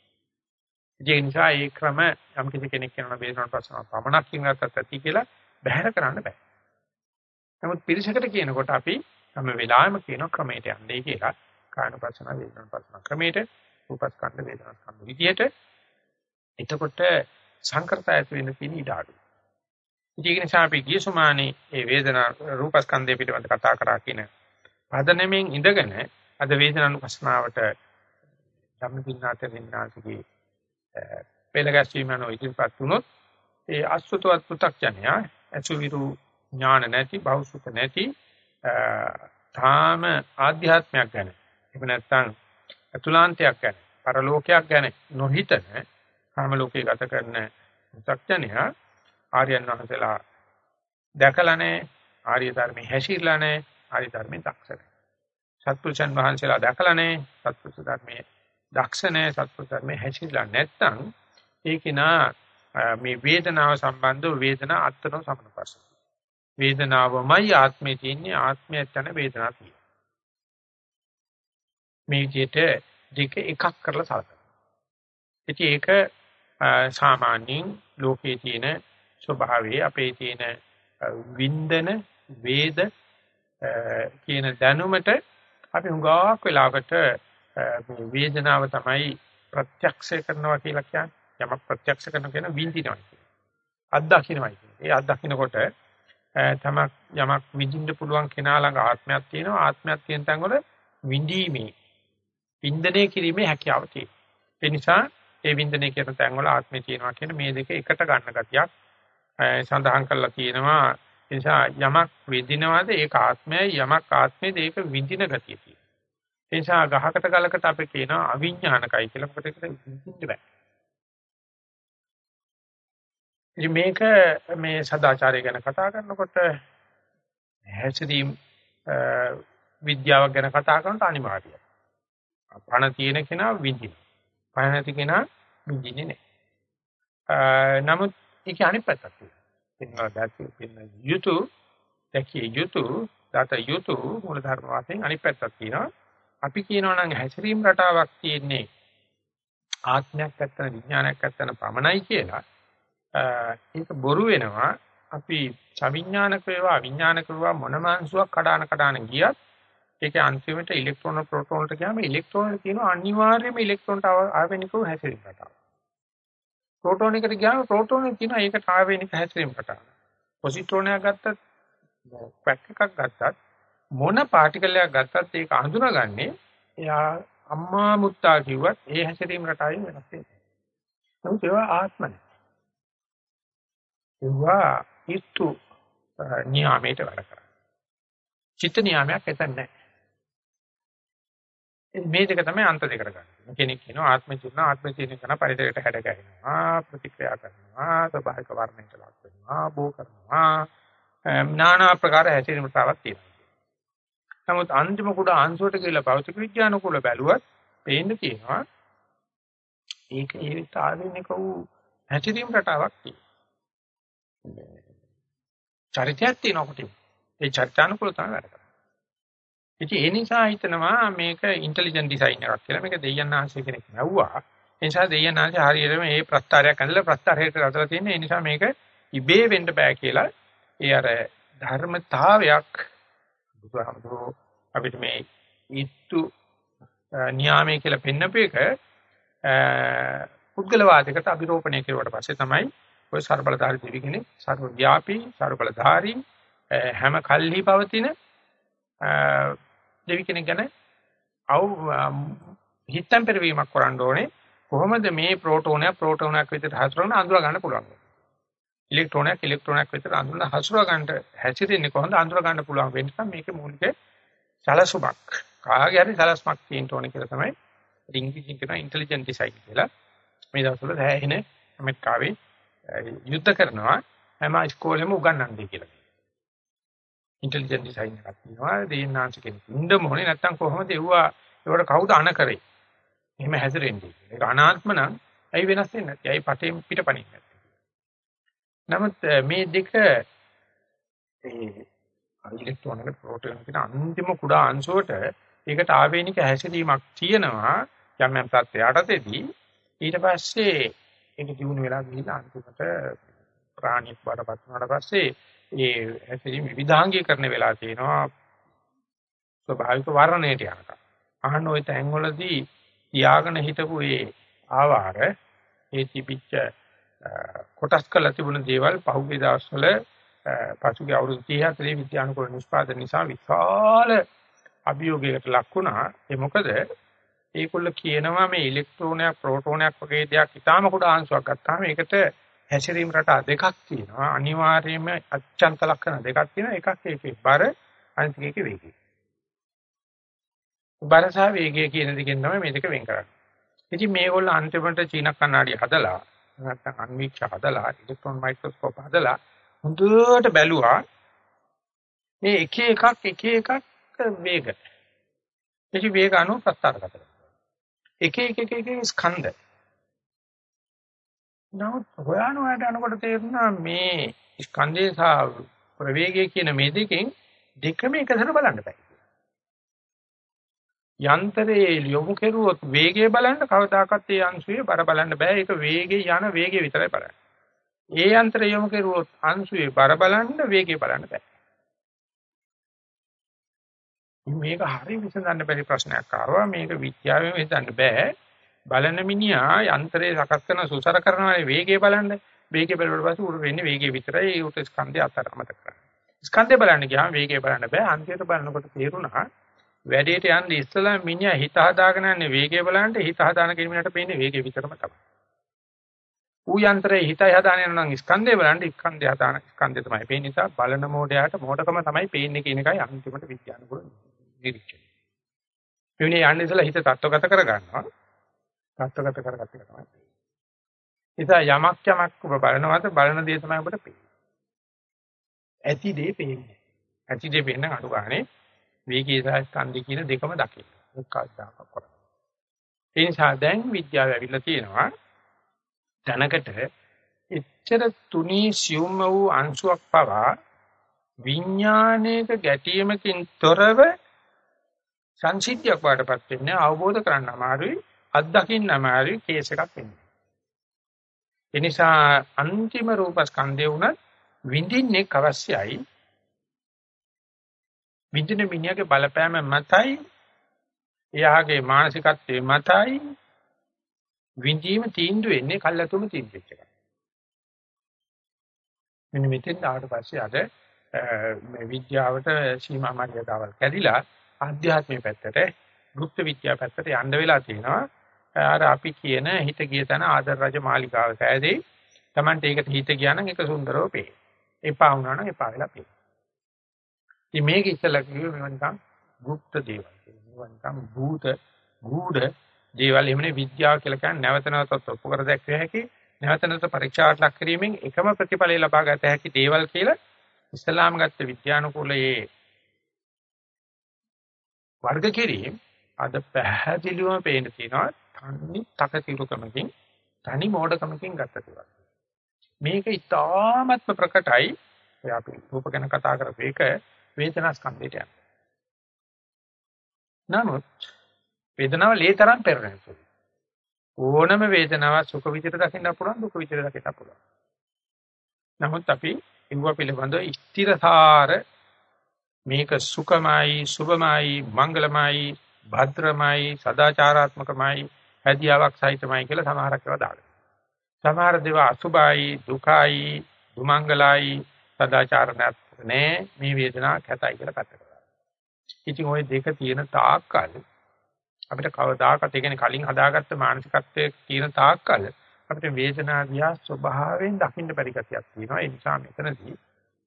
[SPEAKER 1] ඒ නිසා ඒ ක්‍රම යම් කිසි කෙනෙක් කරන වේදනාවට පස්සම පමණක් ඉන්නත් ඇති කියලා බැහැර කරන්න බෑ. නමුත් පිරිසකට කියනකොට අපි හැම වෙලාවෙම කියන ක්‍රමයට යන්නේ කියලා කායන පස්සන වේදනාන පස්සන ක්‍රමයට රූපස්කන්ධ වේදනාස්කන්ධ විදියට එතකොට සංකෘතය ඇති වෙන පිණි ඉඩාඩු. ඒක නිසා අපි ගිය සමානේ මේ වේදනා රූපස්කන්ධය පිටවට කතා කරා කියන පදනමෙන් ඉඳගෙන අද වේදනානුපස්සනාවට ධම්මදින්නාත වින්නාසිකේ පෙළගැස්වීම යන ඉදිරිපත් වුණොත් ඒ අසුතවත් පු탁ඥයා අසුවිරු ඥාන නැති බෞසුත නැති තාම ආධ්‍යාත්මයක් ගැන එහෙම නැත්නම් අතුලාන්තයක් ගැන පරලෝකයක් ගැන නොහිතන කාම ලෝකේ ගත කරන පු탁ඥයා ආර්යයන් වහන්සේලා දැකලා නැහැ ආර්ය ධර්මයේ හැසිරලා නැහැ ආර්ය ධර්මයේ දක්ෂ නැහැ. සත්පුරුෂයන් වහන්සේලා දැකලා නැහැ සත්පුරුෂ ධර්මයේ දක්ෂ නැහැ සත්පුරුෂ ධර්මයේ හැසිරලා නැත්නම් ඒකිනා මේ වේදනාව සම්බන්ධව වේදනා අත්තරෝ සමනපස්ස වේදනාවමයි ආත්මේ තියෙන්නේ ආත්මයට යන වේදනාවක් තියෙනවා. මේ විදිහට දෙක එකක් කරලා සලකනවා. ඉතින් ඒක සාමාන්‍යයෙන් ලෝකයේ තියෙන ස්වභාවයේ අපේ තියෙන වින්දන වේද කියන දැනුමට අපි හුඟක් වෙලාවකට මේ වේදනාව තමයි ප්‍රත්‍යක්ෂ කරනවා කියලා කියන්නේ. යමක් ප්‍රත්‍යක්ෂ කරනවා කියන විඳිනවා කියන්නේ. අත්දකින්නයි කියන්නේ. ඒ අත්දකින්නකොට තමක් යමක් විඳින්න පුළුවන් කෙනා ළඟ ආත්මයක් තියෙනවා. ආත්මයක් තියෙන තැන් වල විඳීමේ වින්දනය කිරීමේ හැකියාව තියෙනවා. ඒ නිසා ඒ වින්දනය කියන තැන් වල ආත්මය තියෙනවා කියන මේ දෙක එකට ගන්න ගතියක් සඳහන් කරලා තියෙනවා. ඒ නිසා යමක් විඳිනවාද ඒක ආත්මයයි යමක් ආත්මයේද ඒක විඳින ගතිය තියෙනවා. ඒ නිසා ගහකට ගලකට අපි කියනවා අවිඥානිකයි කියලා. මොකද ඒකට විඳින්න බෑ. ඉතින් මේක මේ සදාචාරය ගැන කතා කරනකොට හැසිරීම් විද්‍යාවක් ගැන කතා කරනකොට අනිවාර්යයි. පණ තියෙන කෙනා විඳින. පණ නැති කෙනා විඳින්නේ නැහැ. නමුත් ඒකේ අනිත් පැත්තක් තියෙනවා. දැක්කේ පින්න යුතු දැකිය යුතු දත යුතු මූල ධර්ම වශයෙන් අනිත් පැත්තක් තියෙනවා. අපි කියනවා නම් හැසිරීම රටාවක් තියෙන්නේ ආත්මයක් ඇත්තන විඥානයක් ඇත්තන පමණයි කියලා. ඒක බොරු වෙනවා. අපි සවිඥානික වේවා විඥානික වේවා මොනම අංශුවක් කඩාන කඩාන ගියත් ඒකේ අන්තිමට ඉලෙක්ට්‍රෝන ප්‍රෝටෝන වලට ගියාම ඉලෙක්ට්‍රෝන තියෙන අනිවාර්යයෙන්ම ඉලෙක්ට්‍රෝනට ආවෙනිකව හැසිරීම රටාව. ප්‍රෝටෝන එකට ගියාම ප්‍රෝටෝන තියෙන ඒකට ආවෙනික හැසිරීම රටාව. පොසිට්‍රෝනයක් ගත්තත් ක්වැක් එකක් ගත්තත් මොන පාටිකල් එකක් ගත්තත් ඒක අඳුනගන්නේ එයා අම්මා මුත්තා කිව්වත් ඒ හැසිරීම රටාවෙන් වෙනස් වෙනවා. නමුත් ඒවා ආත්ම නැහැ. ඒවා ඊතු නියාමයට වැඩ කරා. චිත්ත නියාමයක් එතන නැහැ. මේ දෙක තමයි අන්ත දෙකට ගන්න. කෙනෙක් කියනවා ආත්ම චිත්ත ආත්ම චිත්ත කරන පරිසරයට හැඩ ගැහෙනවා ප්‍රතික්‍රියා කරනවා ස්වභාවික වර්ණයට ලක් වෙනවා බෝ කරනවා නානා ප්‍රකාර හැසිරීමතාවක් තියෙනවා. නමුත් අන්තිම කුඩ අංශුවට කියලා භෞතික විද්‍යානුකූල බැලුවත් පේන්න තියෙනවා ඒක ඒ තාරිනික වූ හැසිරීම රටාවක් තියෙනවා. චරිතයක් තියෙනකොට ඒ චර්චානුකූල තමයි වැඩ කරන්නේ. ඉතින් ඒ නිසා හිතනවා මේක ඉන්ටෙලිජන්ට් ඩිසයින් එකක් කියලා. මේක දෙයයන් ආශය කෙනෙක් නැව්වා. ඒ නිසා දෙයයන් ආශය හරියටම මේ ප්‍රස්තාරයක් ඇඳලා ප්‍රස්තාරයට රටලා තියෙන. ඒ නිසා මේක ඉබේ වෙන්න බෑ කියලා ඒ අර ධර්මතාවයක් බුදුහාමුදුරුවෝ අපිට මේ ඉත්තු න්‍යාමයේ කියලා පෙන්නපු එක පුද්ගලවාදයකට අභිරෝපණය කෙරුවට පස්සේ තමයි ඔය ਸਰබලධාරී දෙවි කෙනෙක්, ਸਰවව්‍යාපී, ਸਰබලධාරී හැම කල්හි පවතින දෙවි කෙනෙක් ගැන අව හිතම් පෙරවීමක් කරන්න ඕනේ. කොහොමද මේ ප්‍රෝටෝනයක් ප්‍රෝටෝනයක් විදිහට හසුරවන්න අඳුර ගන්න පුළුවන්? ඉලෙක්ට්‍රෝනයක් ඉලෙක්ට්‍රෝනයක් විතර අඳුරන හසුර ගන්නට හැසිරෙන්නේ කොහොමද? අඳුර ගන්න පුළුවන් වෙන නිසා මේකේ මූලික සලසුමක්. කාගේ හරි සලස්මක් තියෙන්න ඕනේ කියලා තමයි ඉංග්‍රීසියෙන් කියන ඉන්ටෙලිජන්ට් ඩිසයින් කියලා මේ දවස්වල දැහැින ඇමරිකාවේ යුද්ධ කරනවා. හැම ඉස්කෝලෙම උගන්වන්නේ කියලා. ඉන්ටෙලිජන්ට් ඩිසයින් එකක් තියෙනවා දෙන්නාංශ කෙනෙක් ඉන්න ඕනේ නැත්තම් කොහොමද එව්වා ඒවට කවුද අණ කරේ? එහෙම හැසිරෙන්නේ. ඒක අනාත්ම නම් ඇයි වෙනස් වෙන්නේ නැත්තේ? ඇයි පටේ පිටපණින්නේ නැත්තේ? නමුත් මේ දෙක ඉලෙක්ට්‍රෝන එක ප්‍රෝටෝන කියන අන්තිම කුඩා අංශුවට ඒකට ආවේනික හැසිරීමක් තියෙනවා යම් යම් තත්ත්වයටදී ඊට පස්සේ ඒක දිනු වෙලා ගිහිල්ලා අන්තිමට ප්‍රාණික බඩපත් වුණාට පස්සේ ඒ හැසිරීම විවිධාංගීකරණ වෙලා තියෙනවා ස්වභාවික වර්ණයට යනකම්. අහන්න ওই තැන්වලදී තියාගෙන හිටපු ඒ ආවාර ඒ තිබිච්ච කොටස් කරලා තිබුණ දේවල් පහුගිය දවස්වල පසුගිය අවුරුදු 30 40 විද්‍යානුකූල නිෂ්පාදන නිසා විශාල අභියෝගයකට ලක් වුණා. ඒ මොකද ඒගොල්ල කියනවා මේ ඉලෙක්ට්‍රෝනයක් ප්‍රෝටෝනයක් වගේ දෙයක් ඊටාම කුඩා අංශුවක් ගත්තාම ඒකට හැසිරීම රටා දෙකක් තියෙනවා. අනිවාර්යයෙන්ම අච්ඡන්ත ලක්ෂණ දෙකක් තියෙනවා. එකක් ඒකේ බර අනිත් එකේ වේගය. බර සහ වේගය කියන දෙකෙන් තමයි මේ දෙක වෙන් කරන්නේ. ඉතින් මේගොල්ලෝ අන්තිමට චීන කන්නඩිය හදලා නැත්නම් අන්වීක්ෂ හදලා ඉලෙක්ට්‍රෝන මයික්‍රොස්කෝප් හදලා හොඳට බැලුවා මේ එක එකක් එක එකක් වේග. එහි වේග අනුව ප්‍රස්තාරගත කරනවා. එක එක එක එක ස්කන්ධ. නමුත් හොයන හොයන යනකොට තේරුණා මේ ස්කන්ධය සහ ප්‍රවේගය කියන මේ දෙකෙන් දෙකම එකසර බලන්න බෑ. යන්ත්‍රයේ යොමු කෙරුවොත් වේගය බලන්න කවදාකවත් ඒ අංශුවේ බර බලන්න බෑ. ඒක වේගේ යන වේගය විතරයි බලන්නේ. ඒ යන්ත්‍රය යොමු කෙරුවොත් අංශුවේ බර බලන්න වේගය බලන්න බෑ. මේක හරි විසඳන්න බැරි ප්‍රශ්නයක් ආවා. මේක විද්‍යාවෙන් විසඳන්න බෑ. බලන මිනිහා යන්ත්‍රයේ සකස් කරන සුසර කරනවානේ වේගය බලන්න. වේගය බලවට පස්සේ උඩ වෙන්නේ වේගය විතරයි. ඒ උට ස්කන්ධය අතර අමතක කරන්නේ. ස්කන්ධය බලන්න ගියාම වේගය බලන්න බෑ. අන්තිමට බලනකොට තේරුණා වැඩේට යන්නේ ඉස්සලා මිනිහා හිත හදාගෙන යන්නේ වේගය බලන්න හිත හදාන කෙනෙකුට පේන්නේ වේගය විතරම තමයි. ඌ යන්ත්‍රයේ හිතයි හදාන යන නම් ස්කන්ධය බලන්න ස්කන්ධය හදාන ස්කන්ධය තමයි පේන්නේ නිසා බලන මොඩයාට මොඩකම තමයි පේන්නේ කියන එකයි අන්තිමට විද්‍යානුකූල නිරීක්ෂණය. මෙවනේ යන්නේ ඉස්සලා හිත තත්ත්වගත කර ගන්නවා. තත්ත්වගත කරගත්ත එක තමයි. නිසා යමක් යමක් ඔබ බලනවාද බලන දේ තමයි ඔබට පේන්නේ. ඇති දේ පේන්නේ. ඇති දේ පේන්න අඩු ගානේ වේගය සහ ස්කන්ධය කියන දෙකම දකින්න. එක්කවදාක කරා. ඒ නිසා දැන් විද්‍යාව ඇවිල්ලා තියෙනවා දැනකට එච්චර තුනී සියුම් වූ අංශුවක් පවා විඥානයක ගැටීමකින් තොරව සංසිද්ධියක් වඩපත් වෙන්නේ අවබෝධ කරගන්න අමාරුයි අත්දකින්න අමාරුයි කේස් එකක් වෙන්නේ. ඒ නිසා අන්තිම රූපස්කන්ධය උනත් විඳින්නේ අවශ්‍යයි විඳින මිනිහගේ බලපෑම මතයි එයාගේ මානසිකත්වයේ මතයි විඳීම තීන්දුව වෙන්නේ කල්ලාතුම තීන්දුවෙච්ච එක. මෙන්න මෙතෙන් ආවට පස්සේ අද මේ විද්‍යාවට සීමා මාර්ගයතාවල් කැඩිලා ආධ්‍යාත්මික පැත්තට ගුප්ත විද්‍යාව පැත්තට යන්න වෙලා තියෙනවා. අර අපි කියන හිත ගිය තැන ආදර රජ මාලිගාව සෑදී Tamante ඒකට හිත ගියා නම් ඒක සුන්දරව පේ. එපා වුණා නම් එපා වෙලා පේ. ඉතින් මේක ඉස්සලා කිව්වේ මේවා නිකන් গুপ্ত දේවල්. මේවා නිකන් භූත ගූඪ දේවල් එහෙමනේ විද්‍යාව කියලා කියන්නේ නැවත නැවතත් ඔප්පු කර දැක්විය හැකි නැවත නැවත පරීක්ෂාවට ලක් කිරීමෙන් එකම ප්‍රතිඵලය ලබා ගත හැකි දේවල් කියලා ඉස්ලාම් ගත්ත විද්‍යානුකූලයේ වර්ග කිරීම අද පැහැදිලිවම පේන තියෙනවා තනි තකතිරුකමකින් තනි මෝඩකමකින් ගත්ත දේවල්. මේක ඉතාමත්ම ප්‍රකටයි. ඔය අපි රූප ගැන කතා කරපු එක වේදනා ස්කන්ධයට යනවා. නමුත් වේදනාව ලේතරම් පෙරෙනවා. ඕනම වේදනාවක් සුඛ විදිහට දකින්න පුළුවන් දුක විදිහට දකින්න පුළුවන්. නමුත් අපි ඉව පිළිබඳව ස්ථිරසාර මේක සුඛමයි සුභමයි මංගලමයි භද්‍රමයි සදාචාරාත්මකමයි හැදියාවක් සහිතමයි කියලා සමහරක් ඒවා දාගන්න. සමහර දේවා අසුභයි දුකයි දුමංගලයි සදාචාර නෑ මේ වේදනාවක් හැතයි කියලා කතා කරනවා. ඉතින් ওই දෙක තියෙන තාක්කල් අපිට කවදාකවත් ඒ කියන්නේ කලින් හදාගත්ත මානසිකත්වයේ තියෙන තාක්කල් අපිට වේදනාව දිහා ස්වභාවයෙන් දකින්න බැරි ගතියක් තියෙනවා. ඒ නිසා මෙතනදී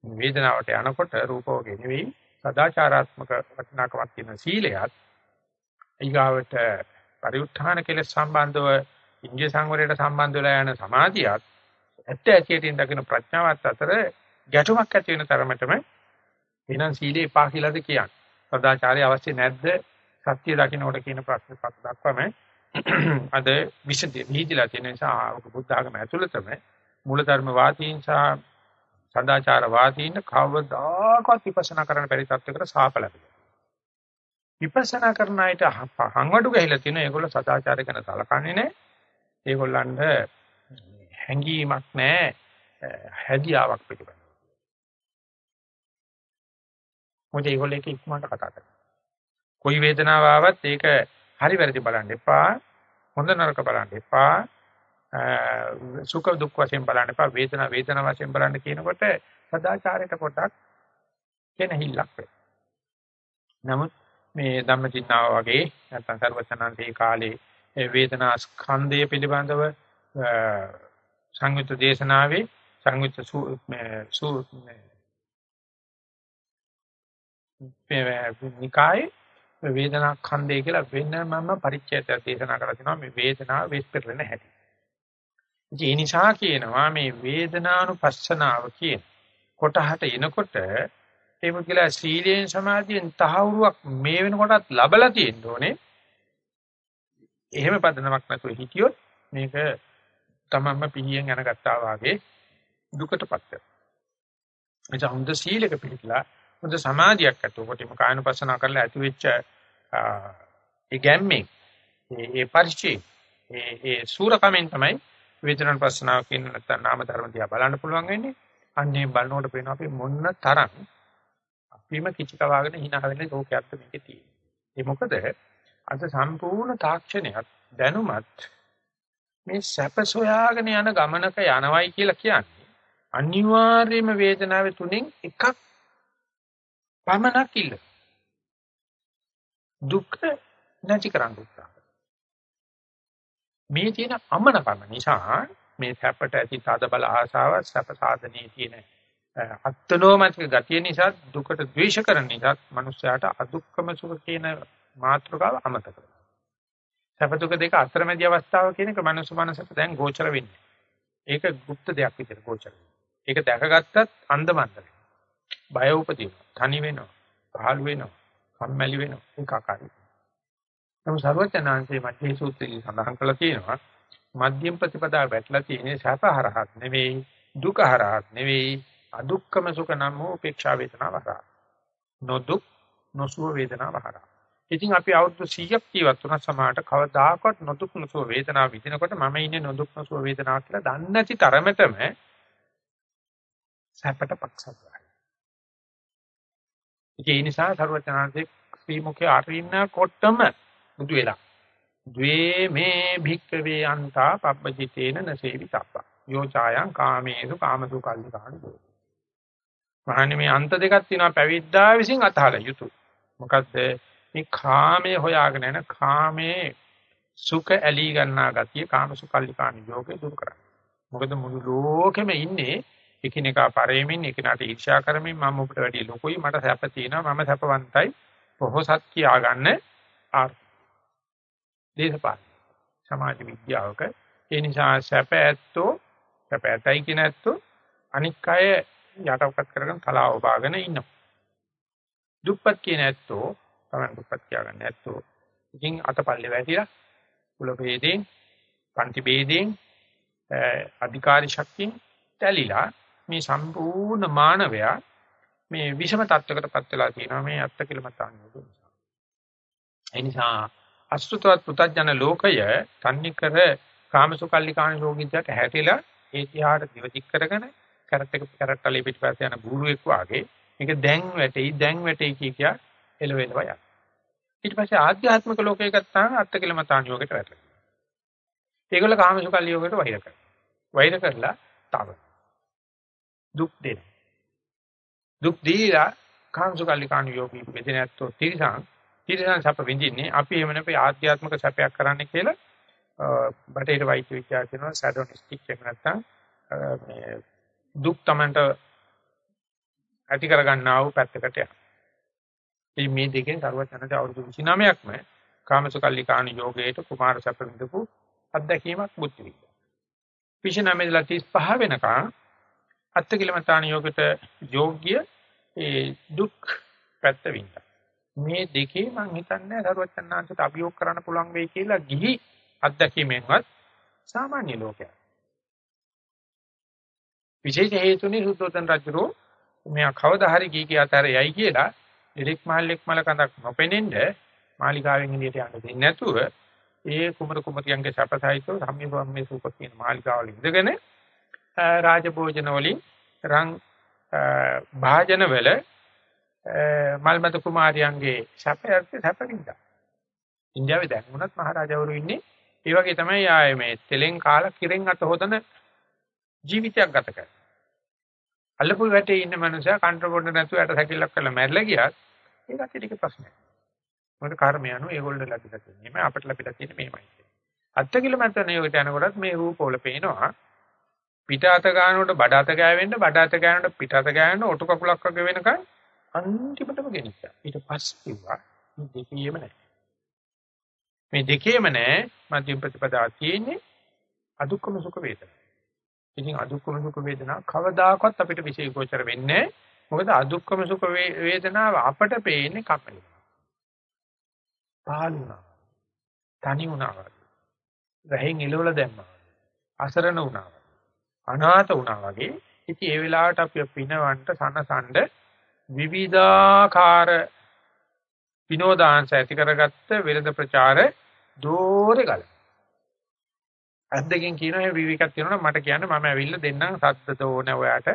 [SPEAKER 1] වේදනාවට යනකොට රූපෝගේ නෙවෙයි සදාචාරාත්මක වටිනාකමක් තියෙන සීලයත් ඊගාවට පරිඋත්ථාන කෙලෙස් සම්බන්ධව ඉන්ද්‍රිය සංවරයට සම්බන්ධ වෙලා යන සමාධියත් ඇත්ත ඇතියෙන් දකින ප්‍රඥාවත් අතර ගැටුමක් ඇති වෙන තරමටම එහෙනම් සීලේ එපා කියලාද කියන්නේ. සදාචාරය අවශ්‍ය නැද්ද? සත්‍ය දකින්නකොට කියන ප්‍රශ්න පත් දක්වම අද විශේෂ විහිදලා තියෙන නිසා බුද්ධ ආගම ඇතුළතම මූලධර්ම වාදීන් සහ සදාචාරවාදීන් කවදාකවත් විපස්සනා කරන්න බැරි තත්යකට සාප ලැබෙනවා. විපස්සනා කරන අයට හංවඩු ගහලා තියෙන ඒගොල්ලෝ සදාචාරය ගැන සලකන්නේ නැහැ. ඒගොල්ලන්ට හැඟීමක් නැහැ හැදියාවක් පිළිබඳව. මොකද ඒගොල්ලෝ එක ඉක්මනට කතා කරනවා. කොයි වේදනාව ආවත් ඒක හරි වැරදි බලන්න එපා. හොඳ නරක බලන්න එපා. සුඛ දුක් වශයෙන් බලන්න එපා. වේදනා වේදනා වශයෙන් බලන්න කියනකොට සදාචාරයට පොඩක් කෙනහිල්ලක් වෙනවා. නමුත් මේ ධම්මචින්තාව වගේ නැත්නම් සර්වචනන්තේ කාලේ වේදනා ස්කන්ධය පිළිබඳව සංයුත් දේශනාවේ සංයුත් සු නිකායේ වේදනා ඛණ්ඩය කියලා වෙනමම පරිච්ඡේදයක් දේශනා කරලා තිනවා මේ වේදනාව විස්තරන හැටි. ඒ නිසා කියනවා මේ වේදනානුපස්සනාව කියන කොටහට එනකොට ඒක කියලා සීලයෙන් සමාධියෙන් තහවුරුවක් මේ වෙනකොටත් ලබලා තියෙන්න ඕනේ. එහෙම පදනමක් නැතුව හිටියොත් මේක තමන්ම පිහියෙන් යනගත්තා වාගේ දුකටපත් වෙනවා. එතන හොඳ සීලක පිළිපලා හොඳ සමාධියක් ඇතුව කොටිම කායනුපස්සනා කරලා ඇති වෙච්ච ඒ ගැම්මේ ඒ පරිචය ඒ ඒ සූරකමෙන් තමයි වේදනානුපස්සනාව කියන නැත්නම් නාම ධර්ම දිහා බලන්න පුළුවන් වෙන්නේ. අන්නේ බලනකොට පේනවා අපි මොන්න තරම් අපිම කිචකවාගෙන hina වෙන ලෝකයක් මේකේ තියෙනවා. ඒ මොකද අද සම්පූර්ණ තාක්ෂණයත් දැනුමත් මේ සැප සොයාගෙන යන ගමනක යනවයි කියලා කියන්නේ අනිවාර්යයෙන්ම වේදනාවේ තුنين එකක් පමණක් ඉල්ල. දුක් නැති කරන්න උත්සාහ මේ තියෙන අමනකම නිසා මේ සැපට ඇති තද බල ආශාව සැප සාධනයේ තියෙන අත්නෝමතික ගතිය නිසා දුකට ද්වේෂ කරන නිසා මනුස්සයාට අදුක්කම සුඛ කියන මාත්‍රකාව අමතක කරනවා. සැප දුක දෙක අතරමැදි අවස්ථාව කියන එක මනුස්ස මනසට දැන් ගෝචර වෙන්නේ. ඒක গুপ্ত දෙයක් විදිහට ගෝචර වෙනවා. ඒක දැකගත්තත් අන්දමන්ද වෙනවා. බය උපදිනවා. තනි වෙනවා. පහළ වෙනවා. කම්මැලි වෙනවා. ඒක ආකාරයි. නමුත් සර්වඥාන්සේ මධ්‍ය සූත්‍රයේ සඳහන් කළා තියෙනවා මධ්‍යම ප්‍රතිපදාව වැටලා තියෙන්නේ සැප හරහත් නෙවෙයි දුක හරහත් නෙවෙයි අදුක්කම සුඛ නම් වූ උපේක්ෂා වේදනාව හරහා. නොදුක් නොසුව වේදනාව හරහා. ඉතින් අපි අවුරුදු 100ක් ජීවත් වුණා සමාහට කවදාකවත් නොදුක් නොසුව වේදනාව විඳිනකොට මම ඉන්නේ නොදුක් නොසුව වේදනාව කියලා දන්නේ නැති තරමටම සැපට පක්ෂග්‍රාහී. ඒ නිසා සර්වචනාන්සේ ශ්‍රීමුඛේ අරින්න කොටම බුදු වෙලා. ද්වේ මේ භික්කවේ අන්තා පබ්බජිතේන නසේවිතප්ප. යෝ ඡායං කාමේසු කාමසු කල්ලිකාණ දෝ. මහන්නේ මේ අන්ත දෙකක් තියෙනවා පැවිද්දා විසින් අතහල යුතුය. මොකද මේ කාමයේ හොයාගෙන යන කාමයේ සුඛ ඇලී ගන්නා ගතිය කාමසුකල්ලිකාණ යෝගේ දුරු කරන්නේ. මොකද මුළු ලෝකෙම ඉන්නේ එකිනෙකා පරෙමින් එකිනෙකාට ඊර්ෂ්‍යා කරමින් මම ඔබට වැඩි ලොකුයි මට සැප තියෙනවා මම සැපවන්තයි පොහොසත් කියාගන්න ආර්ථ දේශපාලන සමාජ විද්‍යාවක ඒ නිසා සැප ඇත්තෝ සැප ඇතයි කියන ඇත්තෝ අනික් අය යටපත් කරගෙන කලාව බාගෙන ඉන්නවා. දුප්පත් කියන ඇත්තෝ තමයි දුප්පත් කියලාගන්න ඇත්තෝ. ඉතින් අතපල්ලේ වැටිලා කුල ભેදයෙන්, පන්ති ભેදයෙන්, අධිකාරී ශක්තියෙන් තැලිලා මේ සම්පූර්ණ මානවයා මේ විෂම තත්වයකටපත් වෙලා තියෙනවා මේ අත්කලමතාණිය නිසා. ඒ නිසා අසුතවත් පුතඥ ලෝකය තන්නිකර කාමසුකල්ලිකාණ යෝගිතයට හැටිලා ඒ තියාට දිවදික් කරගෙන කැරට් එක කැරට්ටලේ පිටපස්ස යන බූරුවෙක් වාගේ මේක දැන් වැටෙයි දැන් වැටෙයි කිය කිය එළවෙලව යන. ඊට පස්සේ ආධ්‍යාත්මික ලෝකේ ගත්තාම අත්කලමතාණ යෝගයට වැටෙනවා. ඒගොල්ල කාමසුකල්ලි යෝගයට වෛර කරනවා. වෛර කරලා තව දුක් දෙන. දුක් දීලා කාමසුකල්ලිකාණ යෝගී බෙදෙනැත්තෝ තිරසං තිරසං සැප විඳින්නේ අපි එහෙම නෙවෙයි ආධ්‍යාත්මික සැපයක් කරන්න කියලා බටේර වෛද්‍ය විද්‍යාව කියනවා සැඩොනිස්ටික් එක නැත්තම් මේ දුක් තමන්ට ඇති කරගන්නා වූ පැත්තකට යනවා. ඉතින් මේ දෙකෙන් සර්වඥන්ට අවුරුදු 29ක්ම කාමසුකල්ලිකාණ යෝගයට කුමාර සැප විඳපු අත්දැකීමක් බුද්ධ විද්‍යාව. 29 35 වෙනකන් අත්කිලමතාණ යෝගයට යෝග්‍ය ඒ දුක් පැත්ත විඳා. මේ දෙකේ මම හිතන්නේ සර්වඥාන්සට අභියෝග කරන්න පුළුවන් වෙයි කියලා ගිහි අත්දැකීමෙන්වත් සාමාන්‍ය ලෝකයක්. විශේෂ හේතුනේ සුද්ධෝදන රජුරෝ මෙයා කවදා හරි කී කිය අතර යයි කියලා ඉරික් මහල්ලෙක් මල කඳක් නොපෙනෙන්න මාලිකාවෙන් එළියට යන්න දෙන්නේ නැතුව ඒ කුමරු කුමරියන්ගේ සැපසහිතව සම්මිවම්මේ සූප කියන මාලිකාවල ඉඳගෙන රාජභෝජන වලින් රං භාජන වල මල්මත කුමාරියන්ගේ සැපයත් සැපින්දා ඉන්දියාවේ දැන් වුණත් මහරජවරු ඉන්නේ. ඒ වගේ තමයි ආයේ මේ තෙලෙන් කාලා කිරෙන් අත හොදන ජීවිතයක් ගත කරන්නේ. අල්ලපු වැටේ ඉන්න මනුස්සයා කන්ට්‍රෝල් නැතුව යට සැකිල්ලක් කරලා මැරලා ගියත් ඒකට ටික ප්‍රශ්නයක්. මොකද කර්මය අනුව ඒගොල්ලෝ ලැබිලා තියෙන්නේ මේ අපිට ලැබිලා තියෙන්නේ මේමයි. අත්කිල මතන යෝගට යනකොටත් මේ රූපවල පේනවා පිට අත ගන්නකොට බඩ අත ගෑවෙන්න බඩ අත ගන්නකොට පිට අත ගෑවෙන්න ඔටු කකුලක් වගේ වෙනකන් අන්තිමටම ගෙනිච්චා. ඊට පස්සේ කිව්වා මේ දෙකේම නැහැ. මේ දෙකේම නැහැ මධ්‍යම ප්‍රතිපදාව තියෙන්නේ අදුක්කම සුඛ වේදනා. ඉතින් අදුක්කම සුඛ වේදනා කවදාකවත් අපිට විශේෂ ගෝචර වෙන්නේ මොකද අදුක්කම සුඛ වේදනාව අපට පේන්නේ කපලි. පහළුණා. තනි වුණා වගේ. වැහෙන් ඉලවල දැම්මා. අසරණ වුණා. අනාථ වුණා වගේ. ඉතින් ඒ වෙලාවට අපි පිනවන්ට සනසඬ විවිධාකාර විනෝදාංශ ඇති කරගත්ත වෙළඳ ප්‍රචාර දෝරේ ගල. අද්දකින් කියනවා මේ විවිකක් තියෙනවා මට කියන්න මම ඇවිල්ලා දෙන්නම් සද්ද දෝන ඔයාට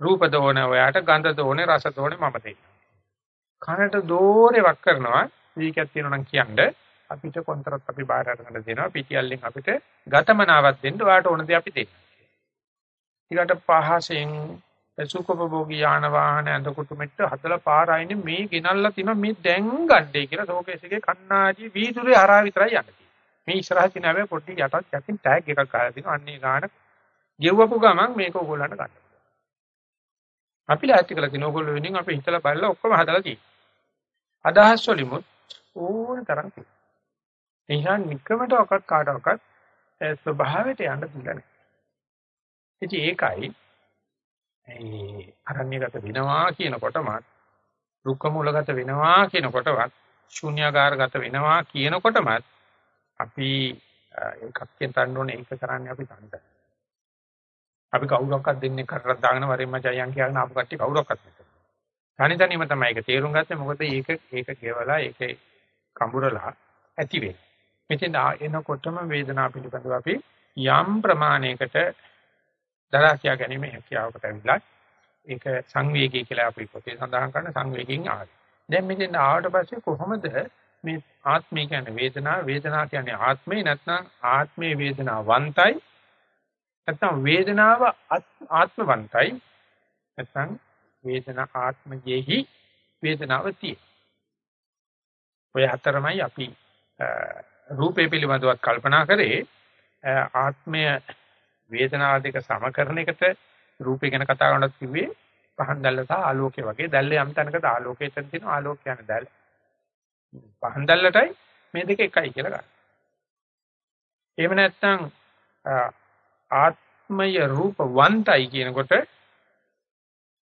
[SPEAKER 1] රූප දෝන ඔයාට ගන්ධ දෝන රස දෝන මම දෙන්නම්. කනට දෝරේ වක් කරනවා විවිකක් තියෙනවා නම් කියන්න අපිට කොන්තරත් අපි බාහිර අරගෙන දෙනවා පිටියල්ලෙන් අපිට ගතමනාවක් දෙන්න ඔයාට ඕන දේ අපි දෙන්න. ඊට පහසෙන් සුඛෝපභෝගී යාන වාහන ඇඳ කුටුමෙට්ට හදලා පාර ආයිනේ මේ ගෙනල්ලා තිනවා මේ දැන් ගන්නේ කියලා ෂෝකේස් එකේ කන්නාඩි වීදුරේ හරහා විතරයි යන්නේ. මේ ඉස්සරහ තියෙන හැබැයි පොඩි යටත් යකින් ටැග් එකක් ගහලා තිනවා. අන්නේ ගාන ගෙව්වපු ගමන් මේක ඕගොල්ලන්ට ගන්න. අපි ලෑස්ති කරලා තිනවා ඕගොල්ලෝ වෙනින් අපි හිතලා බලලා ඔක්කොම හදලා තියෙනවා. අදහස් වලිමුත් ඕන තරම් තියෙනවා. එහන් නිකමට ඔකත් කාටවත් ස්වභාවයට යන්න දෙන්නේ නැහැ. ඉතින් ඒකයි ඒ අරණ්‍යගත වෙනවා කියනකොටම දුක්ඛ මූලගත වෙනවා කියනකොටවත් ශුන්‍යාකාරගත වෙනවා කියනකොටම අපි එකක් කියන තන්න ඕනේ ඒක කරන්නේ අපි තනිත. අපි කවුරක්වත් දෙන්නේ කරට දාගෙන වරෙන් මචයන් කියන ආපු කට්ටිය කවුරක්වත් නැහැ. තනි තනියම තමයි ඒක තේරුම් ගත්තේ මොකද ඒක ඒක ගෙවලා ඒක කඹරලා ඇති වෙන්නේ. මෙතෙන් එනකොටම වේදනාව පිළිබඳව අපි යම් ප්‍රමාණයකට දරා කියා ගැනීම හැකියාවකට ඇවිල්ලා ඒක සංවේගී කියලා අපි පොතේ සඳහන් කරන සංවේගයෙන් ආවේ. දැන් මෙතෙන් ආවට පස්සේ කොහොමද මේ ආත්මය කියන්නේ වේදනාව වේදනාව කියන්නේ ආත්මේ නැත්නම් ආත්මේ වේදනාවන්තයි. නැත්නම් වේදනාව ආත්මවන්තයි. නැත්නම් වේදනා ආත්මයෙහි වේදනාව තියෙයි. ඔය හතරමයි අපි රූපේ පිළිබඳව කල්පනා කරේ. ආත්මය වේදනාව දෙක සම කරන එකට රූපය ගැන කතා කරනකොට කිව්වේ පහන් දැල්ල සහ ආලෝකය වගේ. දැල්ල යම් තැනකට ආලෝකයෙන් තියෙනවා. ආලෝකය යන දැල්ල. පහන් දැල්ලටයි මේ දෙක එකයි කියලා ගන්න. එහෙම නැත්නම් ආත්මය රූපවන්තයි කියනකොට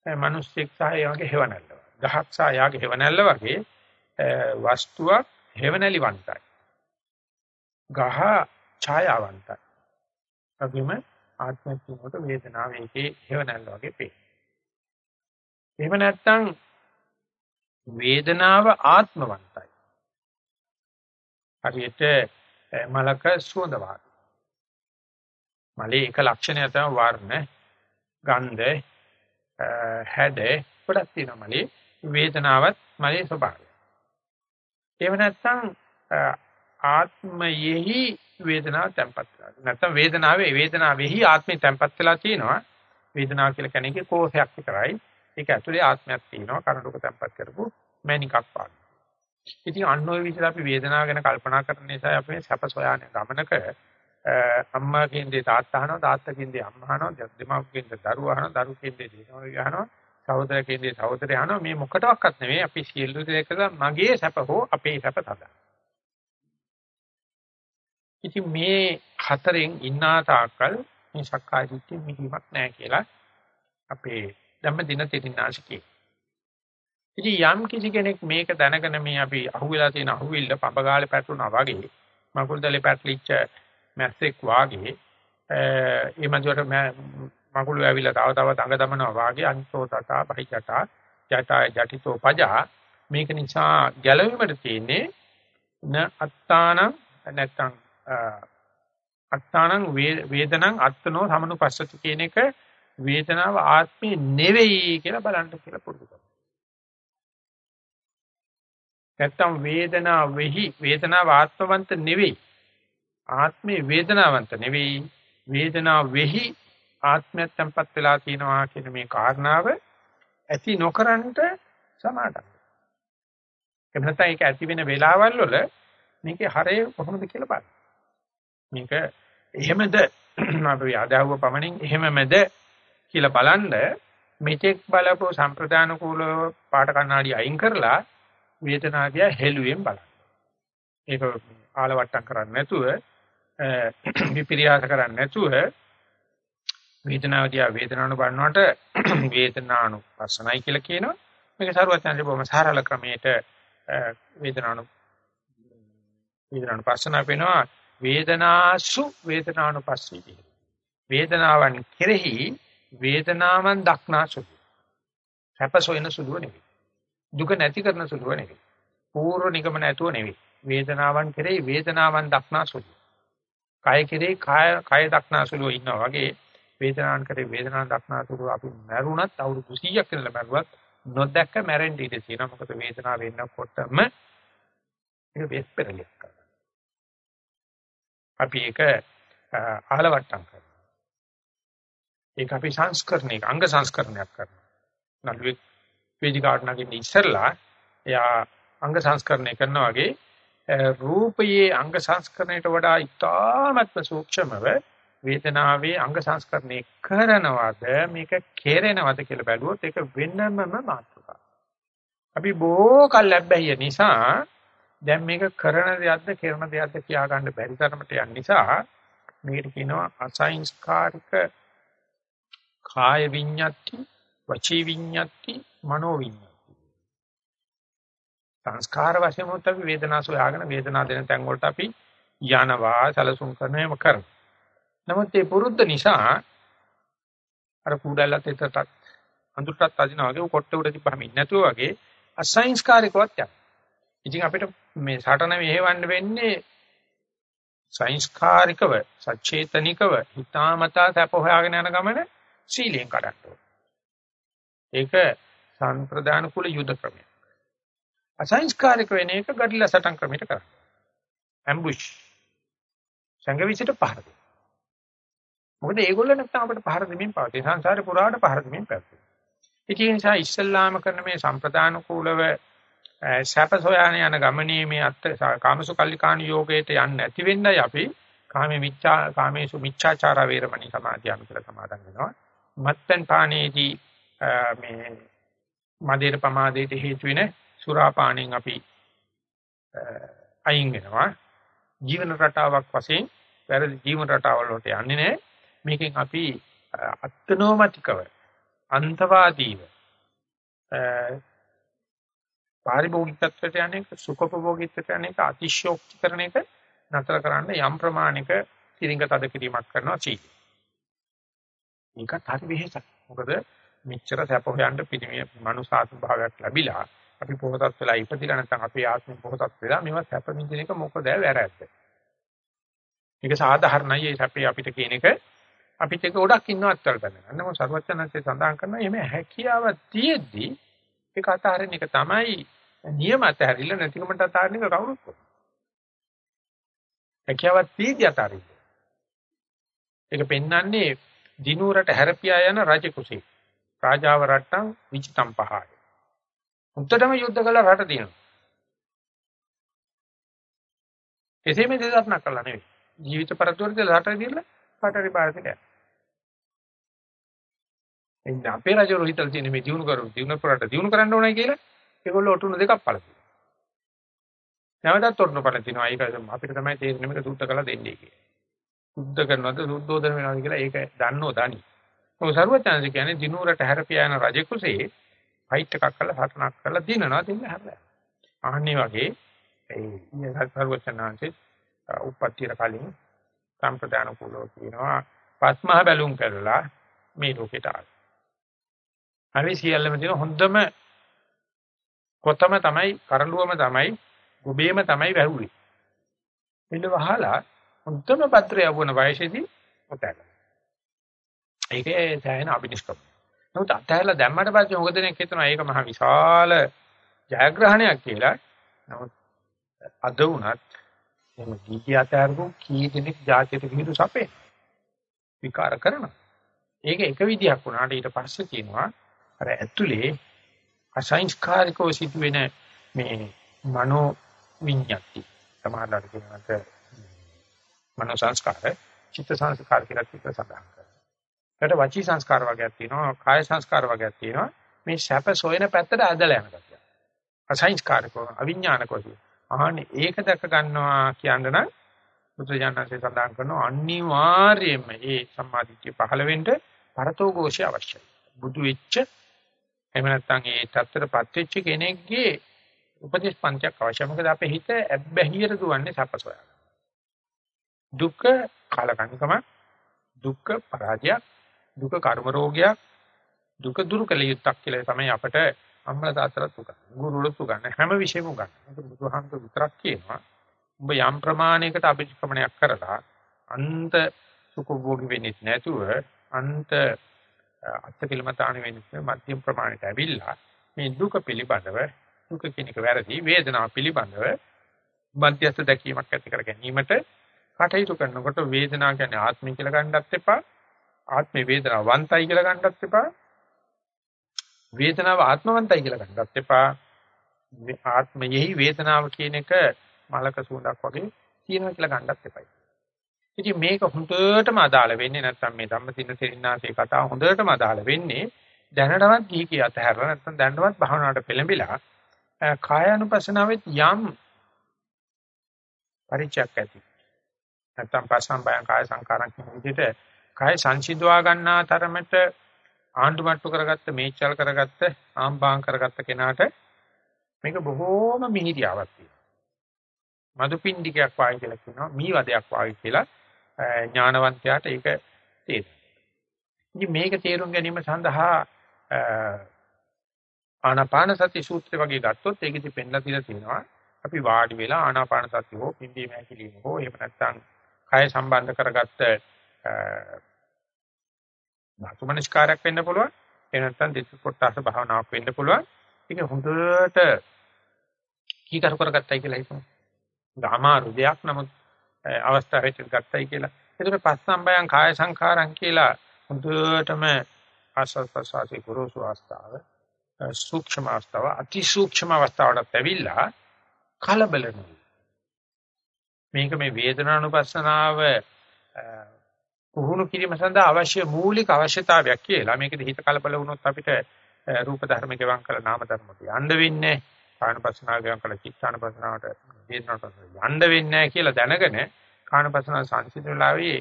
[SPEAKER 1] මිනිස්සෙක් සහ ඒ වගේ හේවණල්ල. ගහක් සහ යාගේ හේවණල්ල වගේ වස්තුවක් හේවණලිවන්තයි. ගහ ඡායාවන්තයි. වගේම ආත්මයක් කියනකොට වේදනාව ඒකේ හේවණල්ල වගේ පේනවා. එහෙම නැත්නම් වේදනාව ආත්මවන්තයි. හරියට මලක සුවඳ වාගේ. මලේ එක ලක්ෂණය තමයි වර්ණ, ගන්ධ, හැඩ ගොඩක් තියෙනවා මලේ. වේදනාවත් මලේ ස්වභාවය. එහෙම නැත්නම් ආත්මයෙහි වේදනාව තැම්පත් වෙලා. නැත්නම් වේදනාවේ වේදනාවෙහි ආත්මය තැම්පත් වෙලා තියෙනවා. වේදනාව කියලා කෙනෙක්ගේ කෝෂයක් විතරයි. ඒක ඇතුලේ ආත්මයක් තියෙනවා. කනඩුක තැම්පත් කරපු මැණිකක් වගේ. ඉතින් අන්න ඔය විදිහට අපි වේදනාව ගැන කල්පනා කරන නිසා අපි සැප සොයාන ගමනක අම්මා කියන්නේ තාත්තා අහනවා තාත්තා කියන්නේ අම්මා අහනවා දෙමව්පිය කියන්නේ දරුවා අහනවා දරුවෝ කියන්නේ දෙමව්පිය අහනවා සහෝදර කියන්නේ සහෝදරය අහනවා. මේ මොකටවත් නෙවෙයි. අපි සියලු දෙයක මගේ සැප හෝ අපේ සැප තදා ඉතින් මේ හතරෙන් ඉන්නා තාක්කල් මේ සක්කාය දිට්ඨිය මිදීමක් නැහැ කියලා අපේ ධම්ම දින තෙරිනාශකේ. ඉතින් යම් කිසි කෙනෙක් මේක දැනගෙන මේ අපි අහුවෙලා තියෙන අහුවිල්ල පඹගාලේ පැටලුණා වගේ මකුළුදලේ පැටලිච්ච මැස්සෙක් වාගේ ඒ මන්දියට මකුළු ඇවිල්ලා තව තව දඟ දමනවා වාගේ අන්තෝ තථා බහිජතා ජටා ජටිතෝ පජා මේක නිසා ගැලවීමට තියෙන්නේ න අත්තාන නැත්තම් අත්තානං වේදනං අත්නෝ සමනුපස්සති කියන එක වේදනාව ආත්මේ නෙවෙයි කියලා බලන්න කියලා පුරුදු කරනවා. නැත්තම් වේදනාව වෙහි වේදනාව ආත්මවන්ත නෙවෙයි. ආත්මේ වේදනාවන්ත නෙවෙයි. වේදනාව වෙහි ආත්මයක් tempat වෙලා තියෙනවා කියන මේ කාරණාව ඇති නොකරන්ට සමාදම්. එහෙම නැත්නම් ඒක ඇති වෙන වෙලාවල් වල මේකේ හරය කොහොමද කියලා බලන්න. මේක එහෙමද අපි ආදාහුව පමණින් එහෙමමද කියලා බලන්න මෙතෙක් බලපු සම්ප්‍රදාන කූල පාට කණ්ණාඩි අයින් කරලා වේදනාදියා හෙළුවෙන් බලන්න. ඒක ආලවට්ටම් කරන්නේ නැතුව විපිරියාස කරන්නේ නැතුව වේදනාවදියා වේදනාවන බලනකොට (clears throat) වේදනානු පස්සනයි කියලා කියනවා. මේක සරුවත් යන බොහොම සරල ක්‍රමයකට වේදනානු වේදනානු පස්සන වෙනවා වේදනාසු වේදනානුපස්සී වේදනාවන් කෙරෙහි වේදනාවන් දක්නාසු සැපසොයන සුළුව නෙවෙයි දුක නැති කරන සුළුව නෙවෙයි. පූර්ව නිගමන ඇතුව නෙවෙයි. වේදනාවන් කෙරෙහි වේදනාවන් දක්නාසු කය කෙරෙහි කය කය දක්නාසුලුව ඉන්නවා වගේ වේදනාවන් කෙරෙහි වේදනාවන් දක්නාසුලුව අපි මරුණත් අවුරුදු 100ක් ඉඳලා මරුවත් නොදැක්ක මැරෙන්න ඉඩ තියෙනවා. මොකද වේදනාව වෙනකොටම ඒක වෙස් පෙරලියක් කරනවා. අපි ඒක අහලවට්ටම් කරනවා. ඒක අපි සංස්කරණයක අංග සංස්කරණයක් කරනවා. නළුවෙක් වේදිකාවට නගින්න ඉස්සෙල්ලා එයා අංග සංස්කරණය කරනවා වගේ රූපයේ අංග සංස්කරණයට වඩා ඉතාමත්ම සූක්ෂමව වේදනාවේ අංග සංස්කරණය කරනවද මේක කෙරෙනවද කියලා බැලුවොත් ඒක වෙනමම මාතෘකාවක්. අපි බොහෝ කල් ලැබ්බැහිය නිසා දැන් මේක කරන දෙයක්ද කරන දෙයක්ද කියා ගන්න බැරි තරමට යන නිසා මේකට කියනවා අසංස්කාරික කාය විඤ්ඤාති වචී විඤ්ඤාති මනෝ විඤ්ඤාති සංස්කාර වශයෙන් උත් අපි වේදනා සොයාගෙන වේදනා දෙන තැන් වලට අපි යනවා සලසුම් කරනවම කරනවා. නමුත් මේ පුරුද්ද නිසා අර කුඩල්ලත් එතටත් අඳුරටත් අදිනවා වගේ කොට්ට උඩ තිබ්බම ඉන්නේ නැතුව වගේ අසංස්කාරිකවත් යනවා ඉතින් අපිට මේ සටන මෙහෙවන්න වෙන්නේ සංස්කාරිකව සචේතනිකව හිතාමතා සැප හොයාගෙන යන ගමන සීලයෙන් කඩන්න ඒක සම්ප්‍රදාන කුල යුද ක්‍රමයක්. අසංස්කාරික වෙන එක ගඩිලා සටන් ක්‍රමයට කරන්නේ. ඇම්බුෂ්. සංගවිසිට පහර දෙන්න. මොකද ඒගොල්ලෝ නැත්තම් අපිට පහර දෙමින් පවතී. සංසාරේ පුරාට පහර දෙමින් පැවතී. ඒ නිසා ඉස්සල්ලාම කරන මේ සම්ප්‍රදාන කුලව සැප සොයාන යන ගමනේ මේ අත් කාමසුකල්ලිකාණ යෝගයට යන්නේ නැති වෙන්නයි අපි කාමේ මිච්ඡා කාමේසු මිච්ඡාචාර වේරමණී සමාධියම කියලා සමාදන් වෙනවා. මත්පැන් පානේදී මේ මදේට පමාදයට හේතු වෙන සුරාපාණයෙන් අපි අයින් වෙනවා. ජීවන රටාවක් වශයෙන් වැරදි ජීවන රටාවල් වලට යන්නේ නැහැ. මේකෙන් අපි අත්නෝමතිකව අන්තවාදීව පාරිභෝගිකත්වයට යන එක සුඛපභෝගීත්වයට යන එක අතිශෝක්ති කරන එක නතර කරන්න යම් ප්‍රමාණික තිරිංග තද කිරීමක් කරනවා සීල. මේකත් හරි වෙහෙසක්. මොකද මෙච්චර සැප හොයන්න පිළිමිය මනුසාසු භාවයක් ලැබිලා අපි පොහොසත් වෙලා ඉපදිලා නැත්නම් අපේ ආත්මෙ පොහොසත් වෙලා මේවා සැප විඳින එක මොකද වැරද්ද. මේක සාධාරණයි ඒ සැපේ අපිට කියන එක අපිට ඒක ගොඩක් ඉන්නවත් අත්වල ගන්න. නමුත් සර්වඥාන්සේ සඳහන් කරනවා මේ හැකියාව තියෙද්දි ඒක අතහරින එක තමයි නියම අතහැරිලා නැතිකමට අතහරින එක කවුරුත් කරන්නේ. හැකියාවක් තීදී අතහරින්න. ඒක පෙන්වන්නේ දිනුවරට හැරපියා යන රජ කුසී. රාජාව රට්ටම් විචිතම් පහයි. උන්ටම යුද්ධ කළා රට දිනනවා. එසේම දෙයක් නකලා නෙවෙයි. ජීවිත පරතරයට රට දීලා රටේ බාරට යනවා. එන්න අපේ රජවරු හිතලා තියෙන මේ දිනු කරු දිනු කරට දිනු කරන්න ඕනයි කියලා ඒගොල්ලෝ ඔටුනු දෙකක් පළතියි. නැවතත් ඔටුනු පළතිනවා. ඒක අපිට තමයි තේරෙන්නේ මේක සුද්ධ කළා දෙන්නේ කියලා. සුද්ධ කරනවද සුද්ධෝදන වෙනවද කියලා ඒක දන්නෝ දනි. මොකද සර්වඥාන්සේ කියන්නේ දිනුවරට හැරපියාන රජෙකුසේ ෆයිට් එකක් කරලා හටනක් කරලා දිනනවා දෙන්න හැරලා. අහන්නේ වගේ ඒ සර්වඥාන්සේ උපත්තිර කලින් සම්ප්‍රදාන කුලෝ කියනවා පස්මහ බැලුම් කරලා මේ ලෝකෙට ආවේ. අපි සියල්ලම තියෙන හොඳම කොතම තමයි කරඬුවම තමයි ගොබේම තමයි වැහුවේ. පිළ වහලා හොඳම පත්‍රය වුණ වයසේදී ඔතන. ඒකේ සෑහෙන අභිනිෂ්ක්‍රම. නමුත් අතහැරලා දැම්මට පස්සේ මොකද දෙනෙක් හිතනවා ඒක මහ විශාල ජයග්‍රහණයක් කියලා. නමුත් අද වුණත් එහෙම කීකිය අතහැරපු කී දෙනෙක් ජාතියට විහිළු සපේ විකාර කරනවා. ඒක එක විදියක් වුණාට ඊට පස්සේ තියෙනවා අර ඇතුලේ අසංස්කාරිකව සිදුවෙන මේ මනෝ විඤ්ඤාති සමාදාන කියනකට මනෝ සංස්කාර චිත්ත සංස්කාර කියලා ටික සඳහන් කරනවා. ඒකට වචී සංස්කාර වර්ගයක් තියෙනවා, කාය සංස්කාර වර්ගයක් තියෙනවා. මේ සැප සොයන පැත්තට ඇදලා යන ගැතිය. අසංස්කාරකෝ, අවිඥානකෝ. අහන්නේ ඒක දැක ගන්නවා කියන්න නම් බුදුජානකසේ සඳහන් කරනවා අනිවාර්යයෙන්ම මේ සම්මාදිට්ඨිය පහළ වෙන්න පරතෝ ഘോഷය අවශ්‍යයි. බුදු වෙච්ච එහෙම නැත්නම් ඒ තත්තරපත් වෙච්ච කෙනෙක්ගේ උපදේශ පන්තියක් අවශ්‍යයි. මොකද අපේ හිත ඇබ්බැහියට දුවන්නේ සපසොයා. දුක කලකණිකම දුක්ඛ පරාජයක් දුක කර්ම රෝගයක් දුක දුරු කළ යුත්තක් කියලා තමයි අපට අම්මලා තාත්තලාත් උගන්වන්නේ. ගුරුවරුත් උගන්වන්නේ හැම විෂයෙම උගන්වන්නේ. ඒක බුදුහාමුදුරු විතරක් කියනවා. ඔබ යම් ප්‍රමාණයකට අභික්‍රමණයක් කරලා අන්ත සුඛභෝගී වෙන්නේ නැතුව අන්ත අත්කලමතාණ වෙන්නේ මධ්‍යම ප්‍රමාණයට ඇවිල්ලා මේ දුක පිළිබඳව දුක කියන එක වැරදි වේදනාව පිළිබඳව මධ්‍යස්ථ දැකීමක් ඇති කර ගැනීමට කටයුතු කරනකොට වේදනාව කියන්නේ ආත්මය කියලා ගන්නත් එපා ආත්මේ වේදනාවන්තයි කියලා ගන්නත් එපා. වේදනාව ආත්මවන්තයි කියලා ගන්නත් එපා. ආත්මයෙහි වේදනාව කියන එක මලක සුවඳක් වගේ තියෙනවා කියලා ගන්නත් එපයි ඉතින් මේක හොඳටම අදාළ වෙන්නේ නැත්නම් මේ ධම්මදින තෙරින්නාසේ කතාව හොඳටම අදාළ වෙන්නේ දැනටවත් ගිහි කිය අතහැරලා නැත්නම් දැනටවත් භාවනාවට පෙළඹිලා කායानुපසනාවෙත් යම් පරිචයක් ඇති. නැත්නම් පස්සම්බයං කාය සංකාරම් කියන විදිහට කාය සංසිඳවා ගන්නා තරමට ආණ්ඩුමට්ටු කරගත්ත මේචල් කරගත්ත ආම්බාම් කරගත්ත කෙනාට මේක බොහෝම මිහිරියාවක් තියෙනවා. මදුපිණ්ඩිකයක් වායි කියලා කියනවා, මීවදයක් වායි කියලා ඥානවන්තයාට ඒක තේරෙනවා. ඉතින් මේක තේරුම් ගැනීම සඳහා ආනාපාන සති සූත්‍රය වගේ ගත්තොත් ඒකෙදි පෙන්නලා තියලා තියෙනවා අපි වාඩි වෙලා ආනාපාන සතිය හෝ පිම්බීම හැකිලිම හෝ එහෙම නැත්නම් කය සම්බන්ධ කරගත්ත ධාතුමනස්කාරයක් වෙන්න පුළුවන් එහෙම නැත්නම් දෙක කොටස භාවනාවක් වෙන්න පුළුවන් ඒක හොඳට කීකරු කරගත්තයි කියලා හිතමු. ගාමාරු දෙයක් නමුත් අවස්ථාවට ගත්තයි කියලා. ඒකට පස්සම්බයං කාය සංඛාරං කියලා හොඳටම ආස්වාද ප්‍රසආසී ගුරුසු අවස්ථාව සූක්ෂම අවස්ථාව අති සූක්ෂම අවස්ථාවට පැවිලා කලබල මේක මේ වේදනානුපස්සනාව පුහුණු කිරීම සඳහා අවශ්‍ය මූලික අවශ්‍යතාවයක් කියලා. මේකද හිත කලබල වුණොත් අපිට රූප ධර්ම ගෙවම් කළ නාම ධර්මට යන්න වෙන්නේ. කායනුපස්සනාව ගෙවම් කළ චිත්තානුපස්සනාවට වේදනානුපස්සනාවට යන්න වෙන්නේ කියලා දැනගෙන කායනුපස්සනාව සංසිඳන වෙලාවේ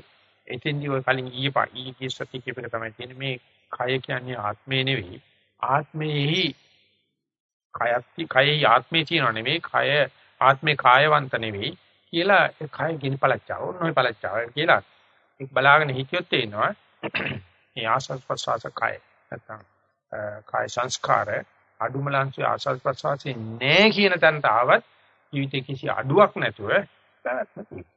[SPEAKER 1] එතෙන්දී ඔය කලින් ඊයේ පා ඊයේ කිස්සති කියපේක තමයි තියෙන්නේ මේ කය කියන්නේ ආත්මේ නෙවෙයි ආත්මේහි කයත්ති කයේ ආත්මේ තියෙනව නෙවෙයි කය ආත්මේ කායවන්ත නෙවෙයි කියලා ඒ කය ගිනිපලච්චාව ඕන ඔය පලච්චාව කියලා එක් බලාගෙන හිතියොත් තේනවා මේ ආසස් ප්‍රසවාස කය නැත්තම් කාය සංස්කාර අඩුමලංශ ආසස් ප්‍රසවාසයේ නෑ කියන තැනට ආවත් ජීවිතේ කිසි අඩුවක් නැතුව පැවැත්ම තියෙනවා.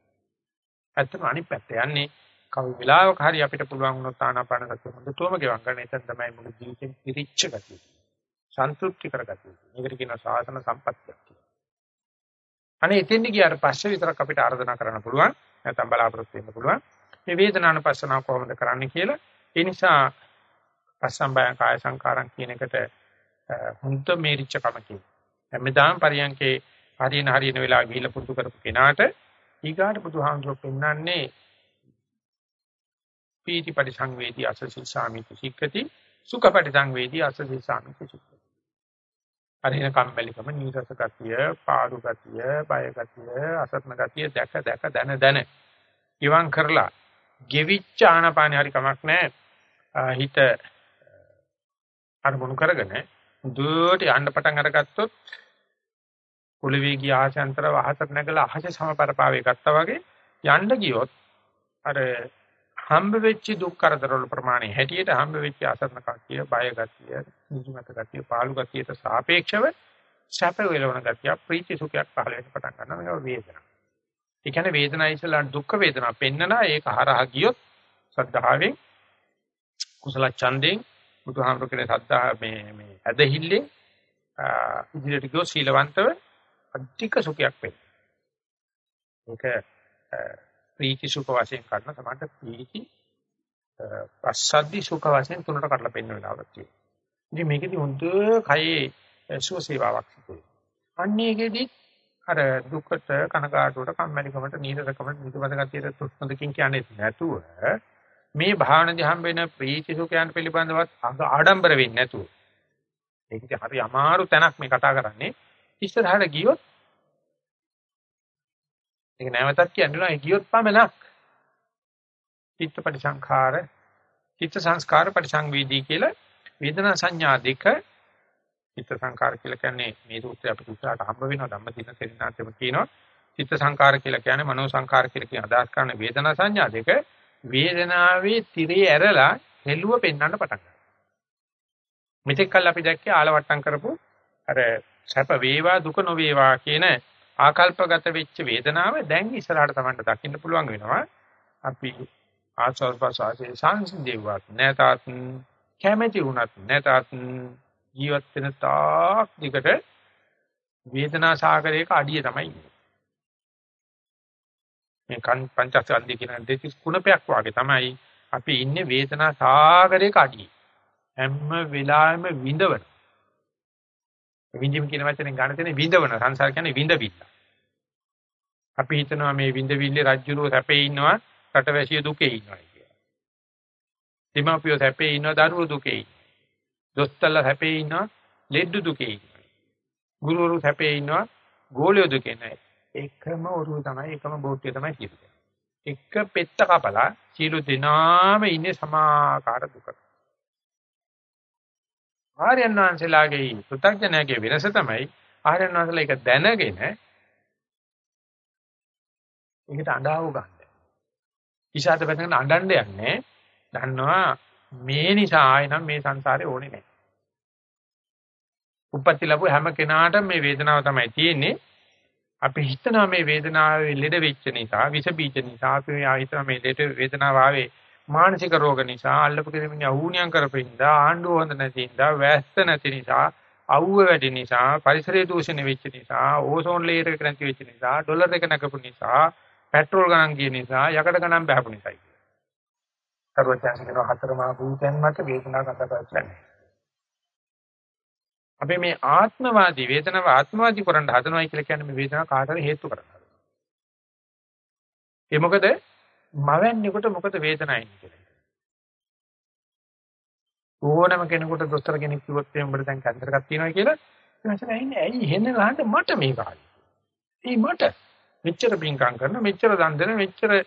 [SPEAKER 1] ඇත්තම අනිත් පැත්ත යන්නේ කවි වෙලාවක හරි අපිට පුළුවන් වුණොත් ආනාපාන සතිය හොඳටම ගෙවන් ගන්න. එතන තමයි මුළු ජීවිතේම පිරිච්ච ගතිය. සන්තුෂ්ටි කරගතිය. මේකට කියනවා සාසන සම්පත්තියක් කියලා. අනේ එතෙන්දි ගියාට පස්සේ විතරක් අපිට ආර්දනා කරන්න පුළුවන්. නැත්නම් බලාපොරොත්තු වෙන්න පුළුවන්. මේ වේදනානුපස්සනාව කොහොමද කරන්නේ කියලා. ඒ නිසා පස්සම්බයං කාය සංකාරම් කියන එකට හුඳ මේරිච්ච කම කියන. හැමදාම පරියන්කේ හරියන හරියන වෙලාව ගිහිල්ලා පුරුදු කරපු කෙනාට ඊගාට බුදුහාමුදුරුවෝ පෙන්වන්නේ පීති පරිසංවේදී අසසිල් සාමිති සික්කති සුඛ පරිසංවේදී අසසිල් සාමිති සික්කති අරින කම්මැලිකම නීරස ගතිය පාඩු ගතිය බය ගතිය අසත්න ගතිය දැක දැක දන දන ඉවන් කරලා ගෙවිච්ච ආනපාන හරි කමක් නැහැ හිත අරමුණු කරගෙන දුවට යන්න පටන් අරගත්තොත් කුලවේගී ගිය ආශාන්තර වහසට නැගලා අහස සමපරපාවේ ගත්තා වගේ යන්න ගියොත් අර හම්බ වෙච්ච දුක් කරදර වල ප්‍රමාණය හැටියට හම්බ වෙච්ච අසරණ කතිය, බය ගතිය, නිදිමත ගතිය, පාළු ගතියට සාපේක්ෂව සැප වේලවන ගතිය, ප්‍රීති සුඛයක් පහළ වෙන්න පටන් ගන්නවා. මේක වේදනා. ඒ කියන්නේ වේදනා ඉස්සලා දුක් වේදනා පෙන්නනා ඒක හරහා ගියොත් සද්ධාවෙන් කුසල ඡන්දයෙන් බුදුහාමුදුරේ සද්ධා මේ මේ ඇදහිල්ලෙන් ඉදිරියට ගියෝ සීලවන්තව අධික සුඛයක් වෙනවා. ඒක ප්‍රීති සුඛ වශයෙන් කරන සමහරට ප්‍රීති පස්සද්ධි සුඛ වශයෙන් තුනට කඩලා පෙන්වන වෙලාවක් තියෙනවා. ඉතින් මේකදී හොඳ කයේ සුව සේවාවක් සිදු වෙනවා. අන්නේකෙදි අර දුකට කනගාටුවට කම්මැලිකමට නීරසකමට නිදිමත ගතියට තුස්මදකින් කියන්නේ නැතුව මේ භාවනාවේ හම්බ වෙන ප්‍රීති සුඛයන් පිළිබඳවත් ආඩම්බර වෙන්නේ නැතුව. ඒකදී හරි අමාරු තැනක් මේ කතා කරන්නේ. ඉස්සරහට ගියොත් ඒක නැවතත් කියන්නවා ඒ ගියොත් පමණක් චිත්ත පරිසංඛාර චිත්ත සංස්කාර පරිසංවේදී කියලා වේදනා සංඥා දෙක චිත්ත සංඛාර කියලා කියන්නේ මේ සූත්‍රය අපිට උත්සාහට හම්බ වෙනවා. ධම්මදින සෙන්නාතෙම කියනවා. චිත්ත සංඛාර කියලා කියන්නේ මනෝ සංඛාර කියලා කියන අදහස් කරන වේදනා සංඥා දෙක වේදනාවේ tire ඇරලා හෙළුව පෙන්වන්න පටන් ගන්නවා. මෙතෙක් කල් අපි දැක්කේ ආලවට්ටම් කරපු අර සැප වේවා දුක නොවේවා කියන ආකල්පගත වෙච්ච වේදනාව දැන් ඉස්සරහට තමන්ට දකින්න පුළුවන් වෙනවා. අපි ආස්වාද ප්‍රසආසයේ සංසිඳේවත් නැතත් කැමැති වුණත් නැතත් ජීවත් වෙන තාක් දිකට වේදනා සාගරයක අඩිය තමයි ඉන්නේ. මේ කන් පංචස්කන්ධය කියන දෙතිස් කුණපයක් වාගේ තමයි අපි ඉන්නේ වේදනා සාගරයක අඩිය. හැම වෙලාවෙම විඳවන. විඳිම කියන වචනේ ගන්න තියෙන විඳවන සංසාර කියන්නේ විඳවිල්ල. අපි හිතනවා මේ විඳවිල්ලේ රජ්ජුරුව සැපේ ඉන්නවා රටවැසිය දුකේ ඉන්නවා කියලා. දීමාපියෝ සැපේ ඉන්නවා දරුවෝ දුකේ ඉන්නවා. දොස්තරලා සැපේ ඉන්නවා ලෙඩ දුකේ ඉන්නවා. ගුරුවරු සැපේ ඉන්නවා ගෝලියෝ දුකේ නැහැ. එකම ඔරුව තමයි එකම බෝට්ටිය තමයි කියන්නේ. එක පෙත්ත කපලා සියලු දෙනාම ඉන්නේ සමාකාර දුකට. ආර්යයන් වහන්සේලාගේ පෘථග්ජනයාගේ වෙනස තමයි ආර්යයන් වහන්සේලා ඒක දැනගෙන ඒකට අඬාව ගන්න. ඉෂාත පැත්තකට අඬන්න යන්නේ. දන්නවා මේ නිසා ආයෙනම් මේ සංසාරේ ඕනේ නැහැ. උපත්ති ලැබු හැම කෙනාටම මේ වේදනාව තමයි තියෙන්නේ. අපි හිතනවා මේ වේදනාවේ ලෙඩ වෙච්ච නිසා, විස බීජ නිසා අපි හිතනවා මේ ලෙඩ වේදනාව ආවේ මානසික රෝග නිසා අල්ලපු කෙනෙක් අවුණියම් කරපින්දා ආණ්ඩුව හොඳ නැති නිසා වැස්ස නැති නිසා අවුව වැඩි නිසා පරිසරය දූෂණය වෙච්ච නිසා ඕසෝන් ලේයර් එක නැති වෙච්ච නිසා ඩොලර් එක නැකපු නිසා පෙට්‍රෝල් ගණන් ගිය නිසා යකඩ ගණන් බහපු නිසායි කියලා. සර්වඥාන්සේ කියන හතරමා භූතයන් මත වේදනාව කතා කරන්නේ. අපි මේ ආත්මවාදී වේදනාව ආත්මවාදී කරන්න හදනවයි කියලා කියන්නේ මේ වේදනාව කාටද හේතු කරන්නේ. ඒ මොකද මවන්නේකොට මොකද වේදනায় කියලා. ඕනම කෙනෙකුට දොස්තර කෙනෙක් කිව්වොත් එහෙනම් උඹට දැන් කැන්සර් එකක් තියෙනවා කියලා එයාට ඇයිනේ ඇයි හෙන්න ගහන්න මට මේක ආවේ. ඒ මට මෙච්චර පිංකම් කරන මෙච්චර දන් දෙන මෙච්චර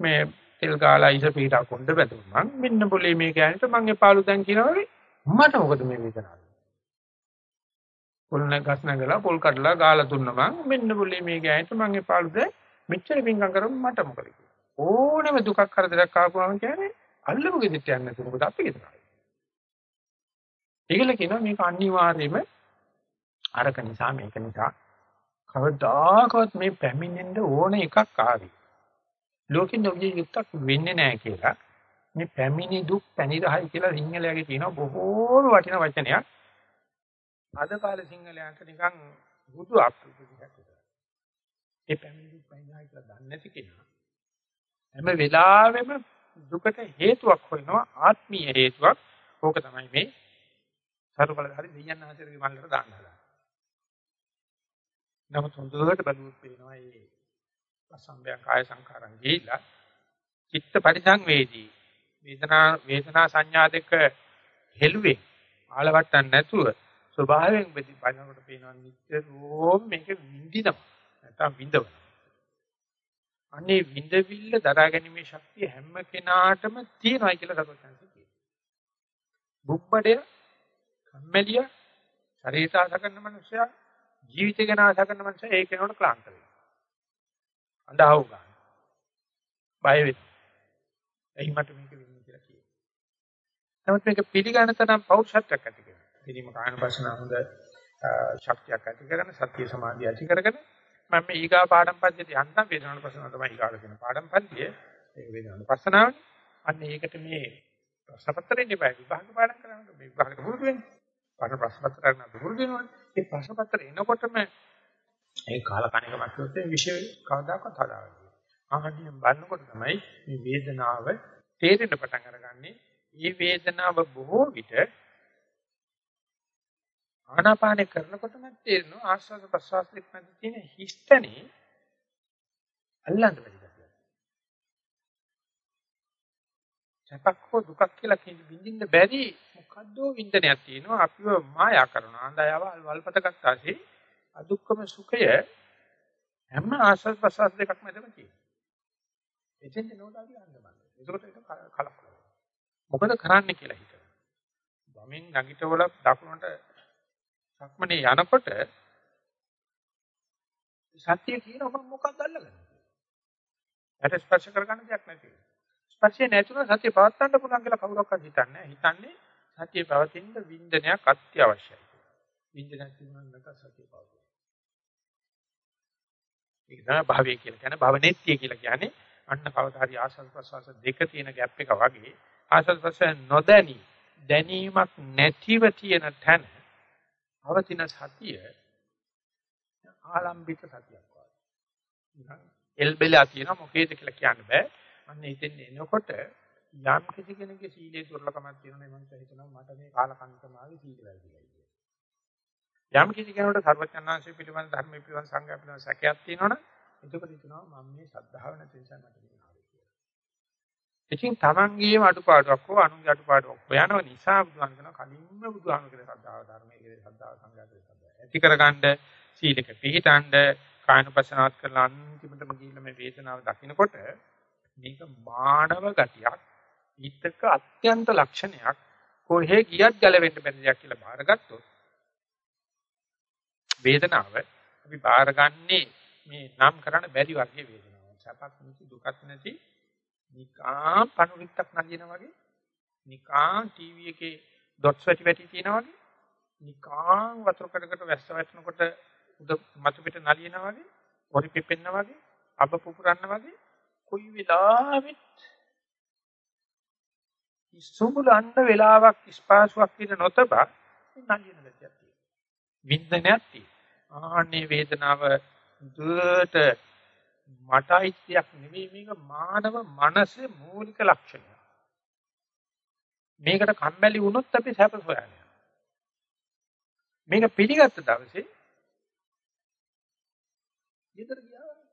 [SPEAKER 1] මේ තෙල් ගාලා ඉස පීඩා කොණ්ඩ බැදුවා මං මෙන්න બોලේ මේ ගෑනිට මං එපාලු දැන් කියනවා වගේ මට මොකද මේ වේදනාව. පොල් නැගස් නැගලා පොල් කඩලා ගාලා දුන්න මං මෙන්න બોලේ මේ ගෑනිට මං එපාලු දැන් මෙච්චර පිංකම් කරොත් මට මොකද ඕනෙම දුකක් කරදරයක් ආපුවම කියන්නේ අල්ලපු ගෙදරට යන්නේ නැතුව මොකද අපි ගෙදර ආවේ. ඒකල කියනවා මේක අනිවාර්යයෙන්ම අරක නිසා මේක නිසා කවදාකවත් මේ පැමිණෙන්න ඕන එකක් ආවේ. ලෝකෙ නොවිය යුක්තක් වෙන්නේ නැහැ කියලා. මේ පැමිණි දුක් පැනිරහයි කියලා සිංහලයේ තියෙන බොහෝම වටින වචනයක්. අද කාලේ සිංහලයන්ට නිකන් බුදු අප්‍රතිපදිකක්. ඒ පැමිණි දුක් පැනිරහයි කියලා දන්නේ නැති කෙනා හැම වෙලාවෙම දුකට හේතුවක් හොයනවා ආත්මීය හේතුවක්. ඕක තමයි මේ සරුබලධාරි දෙයයන් ආශ්‍රයේ මල්ලට දාන්න හදන්නේ. නමුත් හොඳට බලුවොත් පේනවා මේ අසම්බයං කාය සංකාරං ගිහිලා චිත්ත පරිසංවේදී වේදනා වේදනා සංඥා දෙක හෙළුවේ ආලවට්ටන්න නැතුව ස්වභාවයෙන් බලනකොට පේනවා නිතරම මේක විඳිනවා නැත්නම් විඳවනවා අනේ විඳවිල්ල දරා ගැනීමේ ශක්තිය හැම කෙනාටම තියෙනයි කියලා සතුටුසන්සි කියනවා. බුබ්බඩය, කම්මැලිය, ශරීරය ආස කරන මනුස්සයා, ජීවිතය ගැන ආස කරන මනුස්සයා ඒ කෙනාට ක්ලාන්ත වෙනවා. අඬහව ගන්න. බය වෙනවා. එයි මට මේක වෙන්නේ කියලා කියනවා. නමුත් මේක පිළිගන්න තරම් පෞරුෂත්වයක් ඇති කරගන්න. පිළිම කායන වශයෙන් හොඳ ශක්තියක් ඇති කරගෙන සත්‍ය සමාධිය ඇති කරගෙන මම මේ ඊගා පාඩම් පද්ධතියට යන්නම් වේදනාන පස්සනාව තමයි ඊගාට කියන පාඩම් පද්ධතිය. ඒ වේදනාන පස්සනාවනේ. අන්න ඒකට මේ ප්‍රශ්නපත්‍රෙන් ඉබයි විභාග පාඩම් කරනකොට මේ විභාගට පුරුදු වෙන්නේ. පාඩම් ප්‍රශ්නපත්‍රයක් නෑ පුරුදු වෙනවනේ. ඒ ප්‍රශ්නපත්‍රය එනකොටම ඒ කාලකණික මතකයේ විෂය කවදාකවත් හදාගන්න. ආහදියෙන් බලනකොට තමයි මේ වේදනාව තේරෙන්න පටන් අරගන්නේ. මේ වේදනාව බොහෝ විට ආනාපානේ කරනකොටම තේරෙනවා ආස්වාද ප්‍රසවාසෙත් මැද තියෙන හිස්තනේ අල්ලන්න බැරි ගැතිය. සැපක් හෝ දුකක් කියලා කියන බින්දින්න බැරි මොකද්ද වින්දනයක් තියෙනවා අපිව මායා කරනවා. අඳයව වල්පත ගත්තාසේ අදුක්කම සුඛය හැම ආස්වාද ප්‍රසවාස දෙකක් මැදම තියෙනවා. එතෙන්ට නෝදාදී යන්න බෑ. ඒකට ඒක කලක්. මොකද කරන්නේ කියලා හිතනවා. වමෙන් නැගිටවල දකුණට සක්මනේ යනකොට සත්‍ය කියනවා මම මොකක්ද අල්ලගන්නේ. ඇට ස්පර්ශ කරගන්න දෙයක් නැති. ස්පර්ශය නැතුව සත්‍ය පවත්වන්න පුළුවන් කියලා කවුරක්වත් හිතන්නේ නැහැ. හිතන්නේ සත්‍ය පවතින වින්දනයක් අත්‍යවශ්‍යයි. වින්දනයක් තිබුණා නැත්නම් සත්‍ය පවතින. ඒක තමයි භාවය කියලා කියන්නේ භවනෙත්‍ය කියලා කියන්නේ අන්න කවදා හරි ආසල් ප්‍රසවාස දෙක තියෙන ગેප් එක වගේ ආසල් ප්‍රසවාස නොදැනි දැනීමක් නැතිව තියෙන තැන පවතින සතිය ආලම්බිත සතියක් වගේ. එල්බෙලා තියෙන මොකේද කියලා කියන්න බෑ. අන්න ඉතින් එනකොට යම් කිසි කෙනෙකුගේ සීලේ දුර්ලභමක් තියෙනවා නම් මම හිතනවා මට මේ කාලකන්නිකමාගේ සීල වැරදිලා කියලා. යම් කිසි කෙනෙකුට සර්වඥාන්සේ පිළිබඳ ධර්ම පිළිබඳ සංගය පිළිබඳ සැකයක් තියෙනවනම් එතකොට හිතනවා මම මේ ශ්‍රද්ධාව නැති නිසා මට මේක ඉතින් තමන්ගේම අඩුපාඩුවක් හෝ අනුන්ගේ අඩුපාඩුවක් හොයනව නිසා බුදුහාම කරන කලින්ම බුදුහාම කියන ශ්‍රද්ධාව ධර්මයේ කියන ශ්‍රද්ධාව සංගතේ ශ්‍රද්ධාව. ඇති කරගන්න සීලක පිළිටඬ කායනපසනාත් කරලා අන්තිමටම ගිහිල්ලා මේ වේදනාව දකිනකොට මේක මානව ගතියක් ඊටක අත්‍යන්ත ලක්ෂණයක් කොහේ ගියත් ගැලවෙන්න බැරි දෙයක් කියලා බාරගත්තොත් වේදනාව අපි බාරගන්නේ මේ නම් කරන්න බැරි වර්ගයේ වේදනාවක්. සැපක් නැති දුකක් නැති නිකාම් පණුවිත්තක් නගිනා වගේ නිකාම් ටීවී එකේ ඩොට්ස් වැටි වැටි තියෙනවා වගේ නිකාම් වතුර කඩකට වැස්ස වැටෙනකොට උද මතු පිට නලියනා වගේ පොරි පිපෙන්න වගේ අබ පුපුරන්න වගේ කොයි වෙලාවෙත් ඉස්සුඹලන්න වෙලාවක් ස්පාසුවක් ඉඳ නොතබා නලියන ගැතියක් තියෙනවා වින්දනයක් තියෙනවා ආන්නේ වේදනාව දුරට මට අයිතියක් නෙවෙයි මේක මානව මනසේ මූලික ලක්ෂණය. මේකට කම්මැලි වුණොත් අපි සැප හොයන්නේ. මේක පිළිගත්ත දවසේ ඊතර ගියා වගේ.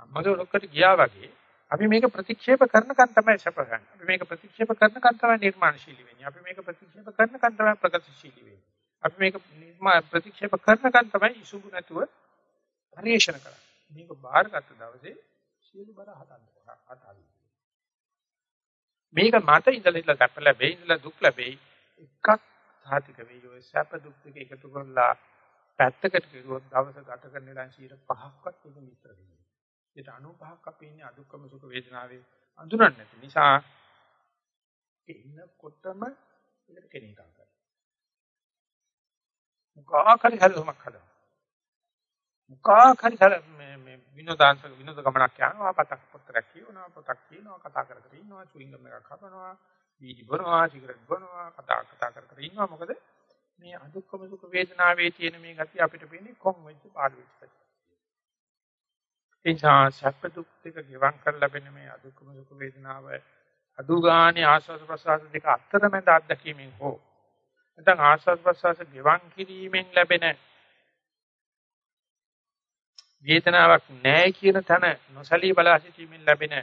[SPEAKER 1] අම්මගේ ඔලොක්කට ගියා වගේ අපි මේක ප්‍රතික්ෂේප කරනකන් තමයි සැප ගන්න. අපි මේක ප්‍රතික්ෂේප කරනකන් තමයි නිර්මාණශීලී වෙන්නේ. අපි මේක ප්‍රතික්ෂේප කරනකන් තමයි ප්‍රගතිශීලී වෙන්නේ. අපි මේක ප්‍රතික්ෂේප කරනකන් තමයි ඉසුඹු නැතුව පරිේශන කරන්නේ. මේක බාරගත්ත දවසේ සියලු බර හතන්න හතාවි. මේක මට ඉඳලා ඉඳලා සැප ලැබෙයි ඉඳලා දුක් ලැබෙයි එකක් සාතික වෙයි ඔය සැප දුක් දෙක එකතු කරලා පැත්තකට ගියොත් දවස ගත කරන වෙලාවෙන් 5ක්වත් ඒක මිත්‍ර වෙනවා. ඒට 95ක් අපි ඉන්නේ අදුක්කම සුඛ වේදනාවේ අඳුරන්නේ නැති නිසා ඉන්නකොටම ඒකට කෙනෙක් කරනවා. මොකාකරි හරිමක් හදනවා. මොකාකරි මේ මේ විනෝදාංශ විනෝද ගමනක් යනවා පතක් පොතක් කියනවා පොතක් කියනවා කතා කර කර ඉන්නවා චුයින්ගම් එකක් හදනවා වීඩි බොනවා සිගරට් බොනවා කතා කතා කර කර ඉන්නවා මොකද මේ අදුක්කම සුඛ වේදනාවේ තියෙන මේ ගතිය අපිට පේන්නේ කොම් වෙච්ච පාඩු වෙච්ච එනිසා සැප දුක් දෙක ගෙවම් කර ලැබෙන මේ අදුක්කම සුඛ වේදනාව අදුගානේ ආස්වාද ප්‍රසආස දෙක අතරමැද අත්දැකීමෙන් හෝ නැත්නම් ආස්වාද ප්‍රසආස ගෙවම් කිරීමෙන් ලැබෙන වේදනාවක් නැහැ කියන තැන නොසලී බලා සිටීමෙන් ලැබෙන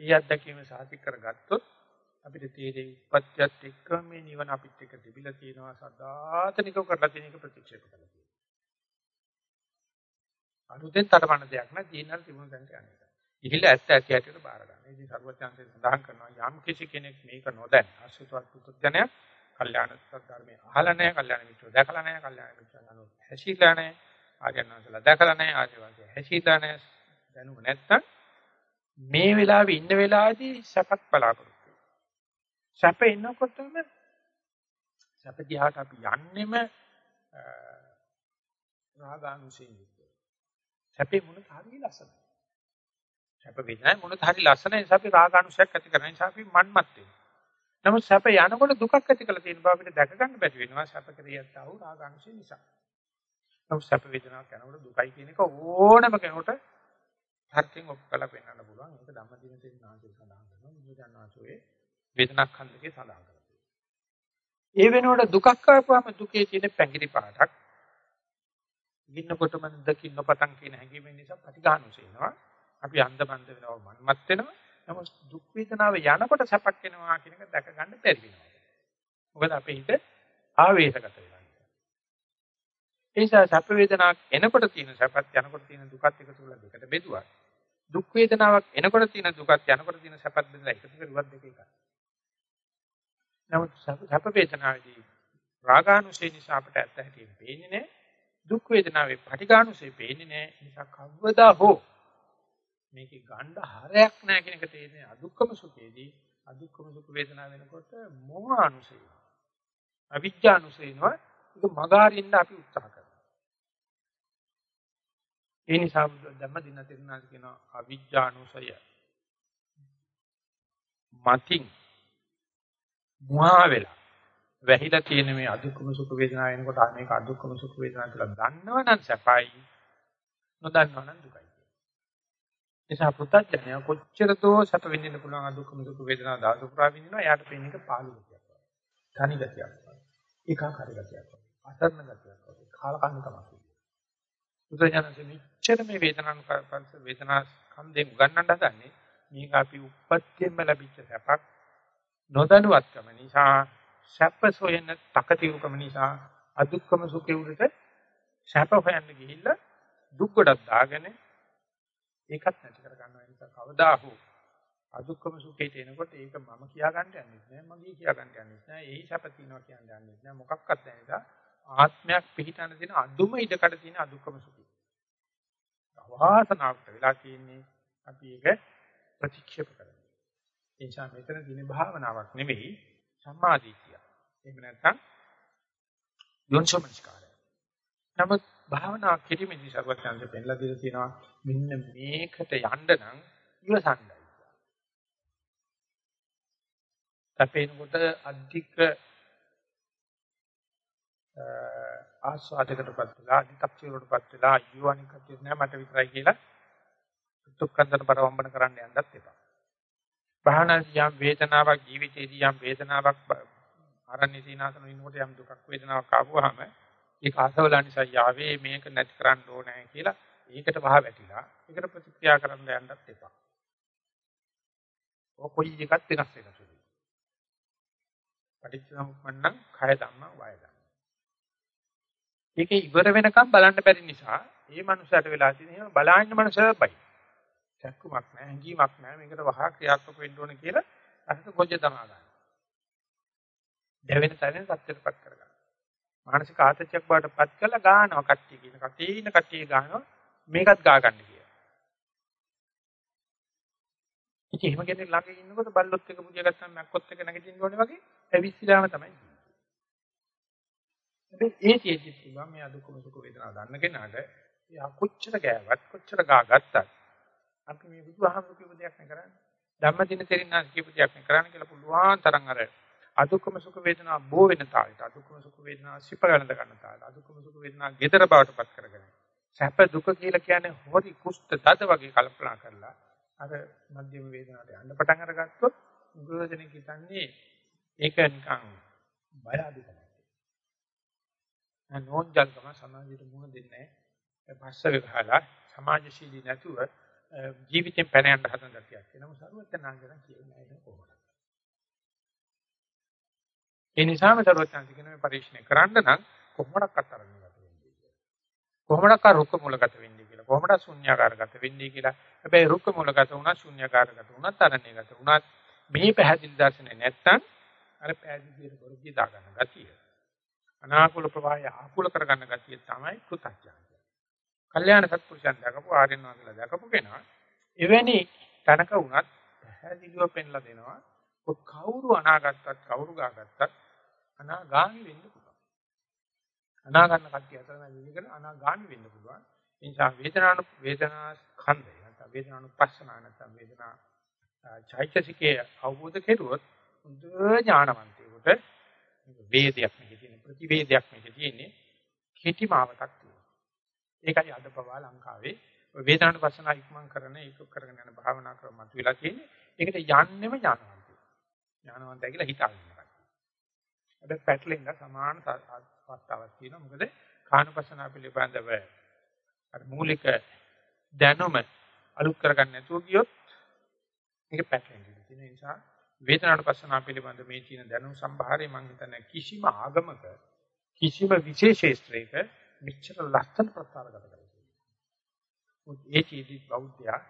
[SPEAKER 1] ඊ අත්දැකීම සාතික කරගත්තොත් අපිට තේරෙයි උපත්යත් එක්ක මේ නිවන අපිට එක තිබිලා තියෙනවා සදාතනිකව කරලා තියෙන එක ප්‍රතික්ෂේප කරලා තියෙනවා. අලුතෙන් තරමන දෙයක් නෑ දිනන තිබුණ දැනට යන්නේ. ඉහිල ඇත්ත ඇති ඇටියට බාර ගන්න. ඉතින් සර්වඥාන්සේ සඳහන් කරනවා යම් කිසි කෙනෙක් මේක නොදැන අසුතවත් පුදුජනය කල්යාණ සත්‍ධර්මයේ අහලා නැහැ, කල්යාණ මිත්‍රෝ දැකලා නැහැ, කල්යාණ මිත්‍රයන් අනුව හැසිරලා නැහැ. ආර්යයන්වන්සලා දැකලා නැහැ ආර්යවන්සලා හැසිරලා නැහැ දැනුම නැත්තම් මේ වෙලාවේ ඉන්න වෙලාවේදී සැපක් බලාපොරොත්තු සැප එනකොටම සැප දිහාට අපි යන්නෙම රාගානුසයෙන් යුක්තව. සැපේ මුණත හරිය ලස්සනයි. සැප වේදනාවේ මුණත හරිය ලස්සනයි නිසා අපි රාගානුසයක් ඇති කරන නිසා අපි මන්මත් වෙනවා. නමුත් සැප යනකොට දුකක් ඇති කළ තියෙන බව අපිට දැක ගන්න බැරි වෙනවා සැප කෙරියත් ආව රාගානුසය නිසා. නමුත් සැප වේදනාවක් යනකොට දුකයි කියන එක ඕනම කෙනෙකුට තර්කයෙන් ඔප්පු කරලා පෙන්වන්න පුළුවන්. ඒක ධම්මදින තෙන්නාසේ සඳහන් කරනවා. බුදුජානනාංශයේ වේදනාක් ඛණ්ඩකේ සඳහන් කරනවා. ඒ වෙනකොට දුකක් ආපුවම දුකේ තියෙන පැංගිරි පාටක් ගින්නකොටම දකින්න නොපතන් කියන හැඟීම නිසා ප්‍රතිගානුසය වෙනවා. අපි අන්ධබන්ද වෙනවා මන්මත් වෙනවා. නමුත් දුක් වේදනාව යනකොට සැපක් වෙනවා කියන එක දැක ගන්න බැරි වෙනවා. මොකද අපේ හිත ආවේශගත වෙනවා. ඒ නිසා සැප වේදනාවක් එනකොට තියෙන සැපත් යනකොට තියෙන දුකත් එකතු කරලා දෙකට බෙදුවා. දුක් වේදනාවක් එනකොට තියෙන දුකත් යනකොට තියෙන සැපත් බෙදලා එකතු කරුවත් දෙක එකයි. නමුත් සැප වේදනාවේදී රාගානුසය නිසා අපට ඇත්ත හැටියෙන් පේන්නේ නැහැ. දුක් වේදනාවේ පටිඝානුසය පේන්නේ නැහැ. නිසා කවදා හෝ මේකේ ගණ්ඩ හරයක් නැහැ කියන එක තේරෙන්නේ අදුක්කම සුඛේදී අදුක්කම සුඛ වේදනාව වෙනකොට මෝහානුසය. අවිජ්ජානුසයනවා ඒක මගහරින්න අපි උත්සාහ කරනවා. ඒ නිසා ධම්ම දින තිරුණාස් කියන අවිජ්ජානුසය මතින් මුවා වෙලා වැහිලා තියෙන මේ අදුක්කම සුඛ වේදනාව එනකොට අනේක අදුක්කම සුඛ වේදනාව කියලා දන්නවනම් සැපයි නොදන්නවනම් දුකයි. නිසා පුතඥය කොච්චර දෝ සැප විඳින්න පුළුවන් අදුක්කම සුඛ වේදනාව දාසු පුරා විඳිනවා යාට පේන එක පාළු ගතියක් වගේ. තනි ගතියක් වගේ. ඒකාකාරී ගතියක් වගේ. අසරණ ගතියක් වගේ. කාලකන්නිකමක්. බුදුජානක මෙච්චර මේ වේදනාන් කරපන්ස වේදනා ස්කන්ධයෙන් උගන්වන්න හදන්නේ මේක අපි උප්පත්තියෙන්ම ලැබිච්ච සැපක් නොදැනුවත්කම නිසා සැප සොයන තකතිරුකම නිසා අදුක්කම සුඛේ උඩට සැප හොයන්න ගිහිල්ලා දුක් ගොඩක් දාගෙන ඒකත් නැති කර ගන්නවා නිසා කවදා හෝ අදුක්කම සුඛේට එනකොට ඒක මම කියා ගන්න යන්නේ නැහැ මගේ කියා ගන්න යන්නේ නැහැ එයි සැප තියනවා කියන්නේ යන්නේ නැහැ මොකක්වත් නැහැ නිසා ආත්මයක් පිහිටන දෙන අදුම ඉඩකඩ තියෙන අදුක්කම සුඛය. අවාසනාවට වෙලා තියෙන්නේ අපි ඒක ප්‍රතික්ෂේප කරනවා. ඒ නිසා මෙතන දින භාවනාවක් නෙවෙයි සම්මාදිට්ඨිය. එහෙම නැත්නම් යොන්සමස්කාරය. නමුත් භාවනා කිරීමේදී සර්වඥාන්ත පෙන්ලා දීලා තියෙනවා මෙන්න මේකට යන්න නම් ඉවසන්නයි. තපේනකොට අධික ආස්වාදයකටපත් වෙලා අධිතක්ෂීරයකටපත් වෙලා යුවනික කතිය නෑ මට විතරයි කියලා දුක්ඛන්දන පරවම්බන කරන්න යන්නත් එපා. භාවනාදී යම් වේදනාවක් ජීවිතයේදී යම් වේදනාවක් ආරණ්‍ය සීනාසන ඉන්නකොට යම් දුකක් වේදනාවක් ආවොහම ඒක අසවලා නිසා යාවේ මේක නැති කරන්න ඕනේ කියලා ඒකට වහ වැටිලා ඒකට ප්‍රතික්‍රියා කරන්න යන්නත් එපා. ඔය කොයි එකක් වෙනස් වෙනසුයි. පටිච්චසමුප්පන්නං කය ධම්ම වය ධම්ම. ඒකේ ඉවර වෙනකම් බලන්න බැරි නිසා ඒ මනුස්සයට වෙලා තියෙන එහෙම බලන්න මනුස්සය බයි. චක්කුමක් නැහැ, හැඟීමක් නැහැ. මේකට වහා ක්‍රියාත්මක වෙන්න ඕන කියලා අහස ගොජ තමා ගන්න. දෙවෙනි තැනින් සත්‍යයටපත් කරගන්න. මානසික ආතතියක් බාටපත් කළා ගන්නවා කට්ටිය කියන කටේින කට්ටිය ගන්නවා මේකත් ගා ගන්න කියලා. ඉතින් එහෙම කෙනෙක් ළඟ ඉන්නකොට බල්ලොත් එක පුදිය ගත්තාම මැක්කොත් එක නැගිටින්න ඕනේ වගේ ඇවිස්සීලාම තමයි. හැබැයි ඒ තියෙද්දි පුළුවන් මේ අදුක්කම සුඛ වේදනා ගන්න කෙනාට එයා කොච්චර ගෑවත් කොච්චර ගා ගත්තත් අපි මේ බුදුහාමුදුරු කියපු දෙයක් නේ කරන්නේ. ධම්මදින තෙරින්නා කියපු දෙයක් නේ කරන්නේ කියලා පුළුවන් තරම් අර අදුක්කම සුඛ වේදනා බෝ වෙන තාලෙට අදුක්කම සුඛ වේදනා සිප ගන්නද ගන්න තාලෙට අදුක්කම සුඛ වේදනා gedara බවට පත් කරගෙන සැප දුක කියලා කියන්නේ හොරි කුෂ්ඨ තද වගේ කල්පනා කරලා අර මධ්‍යම වේදනාවට යන්න පටන් අරගත්තොත් උගෝදෙනෙක් හිතන්නේ ඒක නිකන් බය අඩුකමක්. නෝන්ජල්කම සමාජයට මුණ දෙන්නේ නැහැ. පස්ස විහාලා සමාජශීලී නැතුව ජීවිතෙන් පැන යන්න හදන ගතියක් වෙනවා. සරුවචනාංගන කියන්නේ ඒක කොහොමද? ඒ නිසාම සරුවචනාංග කියන මේ පරීක්ෂණය කරන්න නම් කොහොමඩක්වත් අරගෙන ගත වෙන්නේ කියලා. කොහොමඩක්වත් රුක්ක මූලගත වෙන්නේ කියලා. කොහොමද ශුන්‍යාකාරගත වෙන්නේ කියලා. හැබැයි රුක්ක මූලගත වුණා ශුන්‍යාකාරගත වුණා තරණයගත වුණා මේ පැහැදිලි දර්ශනේ නැත්තම් අර පැහැදිලි දෙයක් දාගන්න ගතිය. අනාකූල ප්‍රවාහය ආකූල කරගන්න ගතිය තමයි කෘතඥය. කල්යාණ සත්පුරුෂයන් දැකපු ආර්යයන් වහන්සේලා දැකපු කෙනා එවැනි තැනක වුණත් පැහැදිලිව පෙන්ලා දෙනවා. කවුරු අනාගතත් කවුරු ගාගත්තත් අනාගාමි වෙන්න පුළුවන්. අනාගන්න කට්ටිය අතර නම් විදිහකට අනාගාමි වෙන්න පුළුවන්. ඒ නිසා වේදනානු වේදනා ස්කන්ධය නැත්නම් වේදනානුපස්සනා නැත්නම් වේදනා චෛතසිකයේ අවබෝධ කෙරුවොත් හොඳ ඥානවන්තයෙකුට වේදයක් මේකේ තියෙන ප්‍රතිවේදයක් මේකේ තියෙන්නේ කෙටිමාවතක් තියෙනවා. ඒකයි අද පවා ලංකාවේ වේදනානුපස්සනා ඉක්මන් කරන ඒක කරගෙන යන භාවනා ක්‍රම මතුවලා තියෙන්නේ. ඒකට යන්නෙම ඥානවන්තය. ඥානවන්තය කියලා හිතාගෙන ඉන්නවා. අද පැටලෙන්න සමාන අවස්ථාවක් තියෙනවා. මොකද කානුපස්සනා පිළිබඳව අර මූලික දැනුම අලුත් කරගන්න නැතුව ගියොත් මේක පැටලෙන්නේ. ඒ නිසා වේදනානුපස්සනා පිළිබඳ මේ තියෙන දැනුම් සම්භාරය මම හිතන්නේ කිසිම ආගමක කිසිම විශේෂේස්ත්‍රයක මෙච්චර ලස්සන ප්‍රස්තාරගත කරලා ඒ චීදි බෞද්ධයා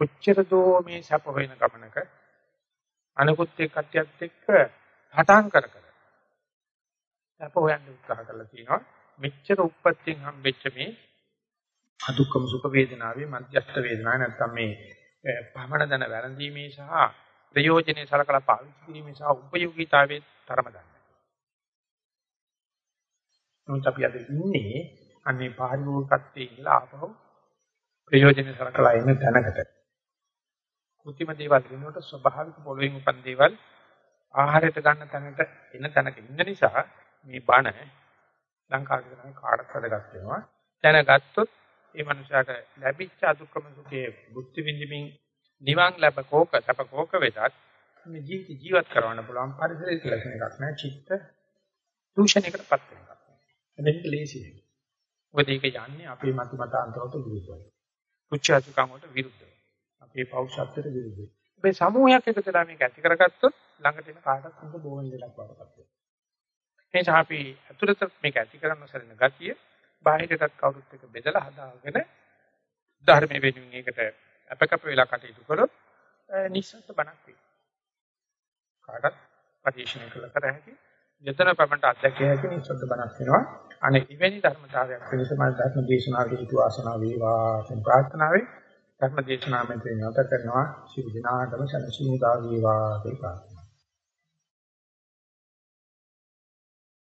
[SPEAKER 1] කොච්චර දෝ මේ සැප වෙන ගමනක අනිකුත් එක් කට්ටියත් එක්ක හටන් කර කර සැප හොයන්න උත්සාහ කරලා තිනවා මෙච්චර උප්පත්තියෙන් හම්බෙච්ච මේ අදුක්කම සුඛ වේදනාවේ මධ්‍යස්ථ වේදනාව නැත්තම් මේ පමණ දන වැරඳීමේ සහ ප්‍රයෝජනේ සලකලා පාවිච්චි කිරීමේ සහ උපයෝගීතාවයේ තරම ගන්න. නමුත් අපි අද ඉන්නේ අන්නේ පාරිභෝගිකත්වයේ ඉඳලා ආපහු ප්‍රයෝජනේ සලකලා ඉන්න තැනකට. කෘත්‍රිම දේවල් වෙනුවට ස්වභාවික පොළොවෙන් උපන් දේවල් ආහාරයට ගන්න තැනට එන තැනක ඉන්න නිසා මේ බණ ලංකාවේ තමයි කාටත් වැඩගත් වෙනවා. දැනගත්තොත් ඒ මනුස්සයාට ලැබිච්ච අදුක්කම සුඛයේ බුද්ධ විඳින්මින් නිවන් ලැබ කෝක සැප කෝක වෙතත් මේ ජීවිත ජීවත් කරවන්න පුළුවන් පරිසරයේ ලක්ෂණ එකක් නෑ චිත්ත දූෂණයකටපත් වෙනවා. මේක ලේසි නෑ. මොකද ඒක යන්නේ අපේ මත මතාන්තරවලට විරුද්ධයි. කුච්චාසුකම් වලට විරුද්ධයි. අපේ පෞෂත්වයට විරුද්ධයි. මේ සමූහයක් එකතුලා මේක ඇති කරගත්තොත් ළඟට එන කාටත් හොඳ බෝවන් දෙයක් වඩපත් වෙනවා. එනිසා අපි අතුලත මේක ඇති කරන්න සැලෙන ගතිය බාහිරටත් කවුරුත් එක බෙදලා හදාගෙන ධර්මයේ වෙනුවෙන් ඒකට අපකප වෙලා කටයුතු කරොත් නිස්සත් බණක් වෙයි. කාටත් පරිශීලනය කළ කර හැකි යතන පමණට අත්දැකිය හැකි නිස්සත් බණක් වෙනවා. අනේ ඉවෙනි ධර්මතාවයක් වෙනස මම ධර්ම දේශනාවේ හිතු ආසනාව වේවා කියන ප්‍රාර්ථනාවෙන් ධර්ම දේශනාවෙන් නැවත කරනවා. සිල් දිනාටම සනසිමුදා වේවා කියලා.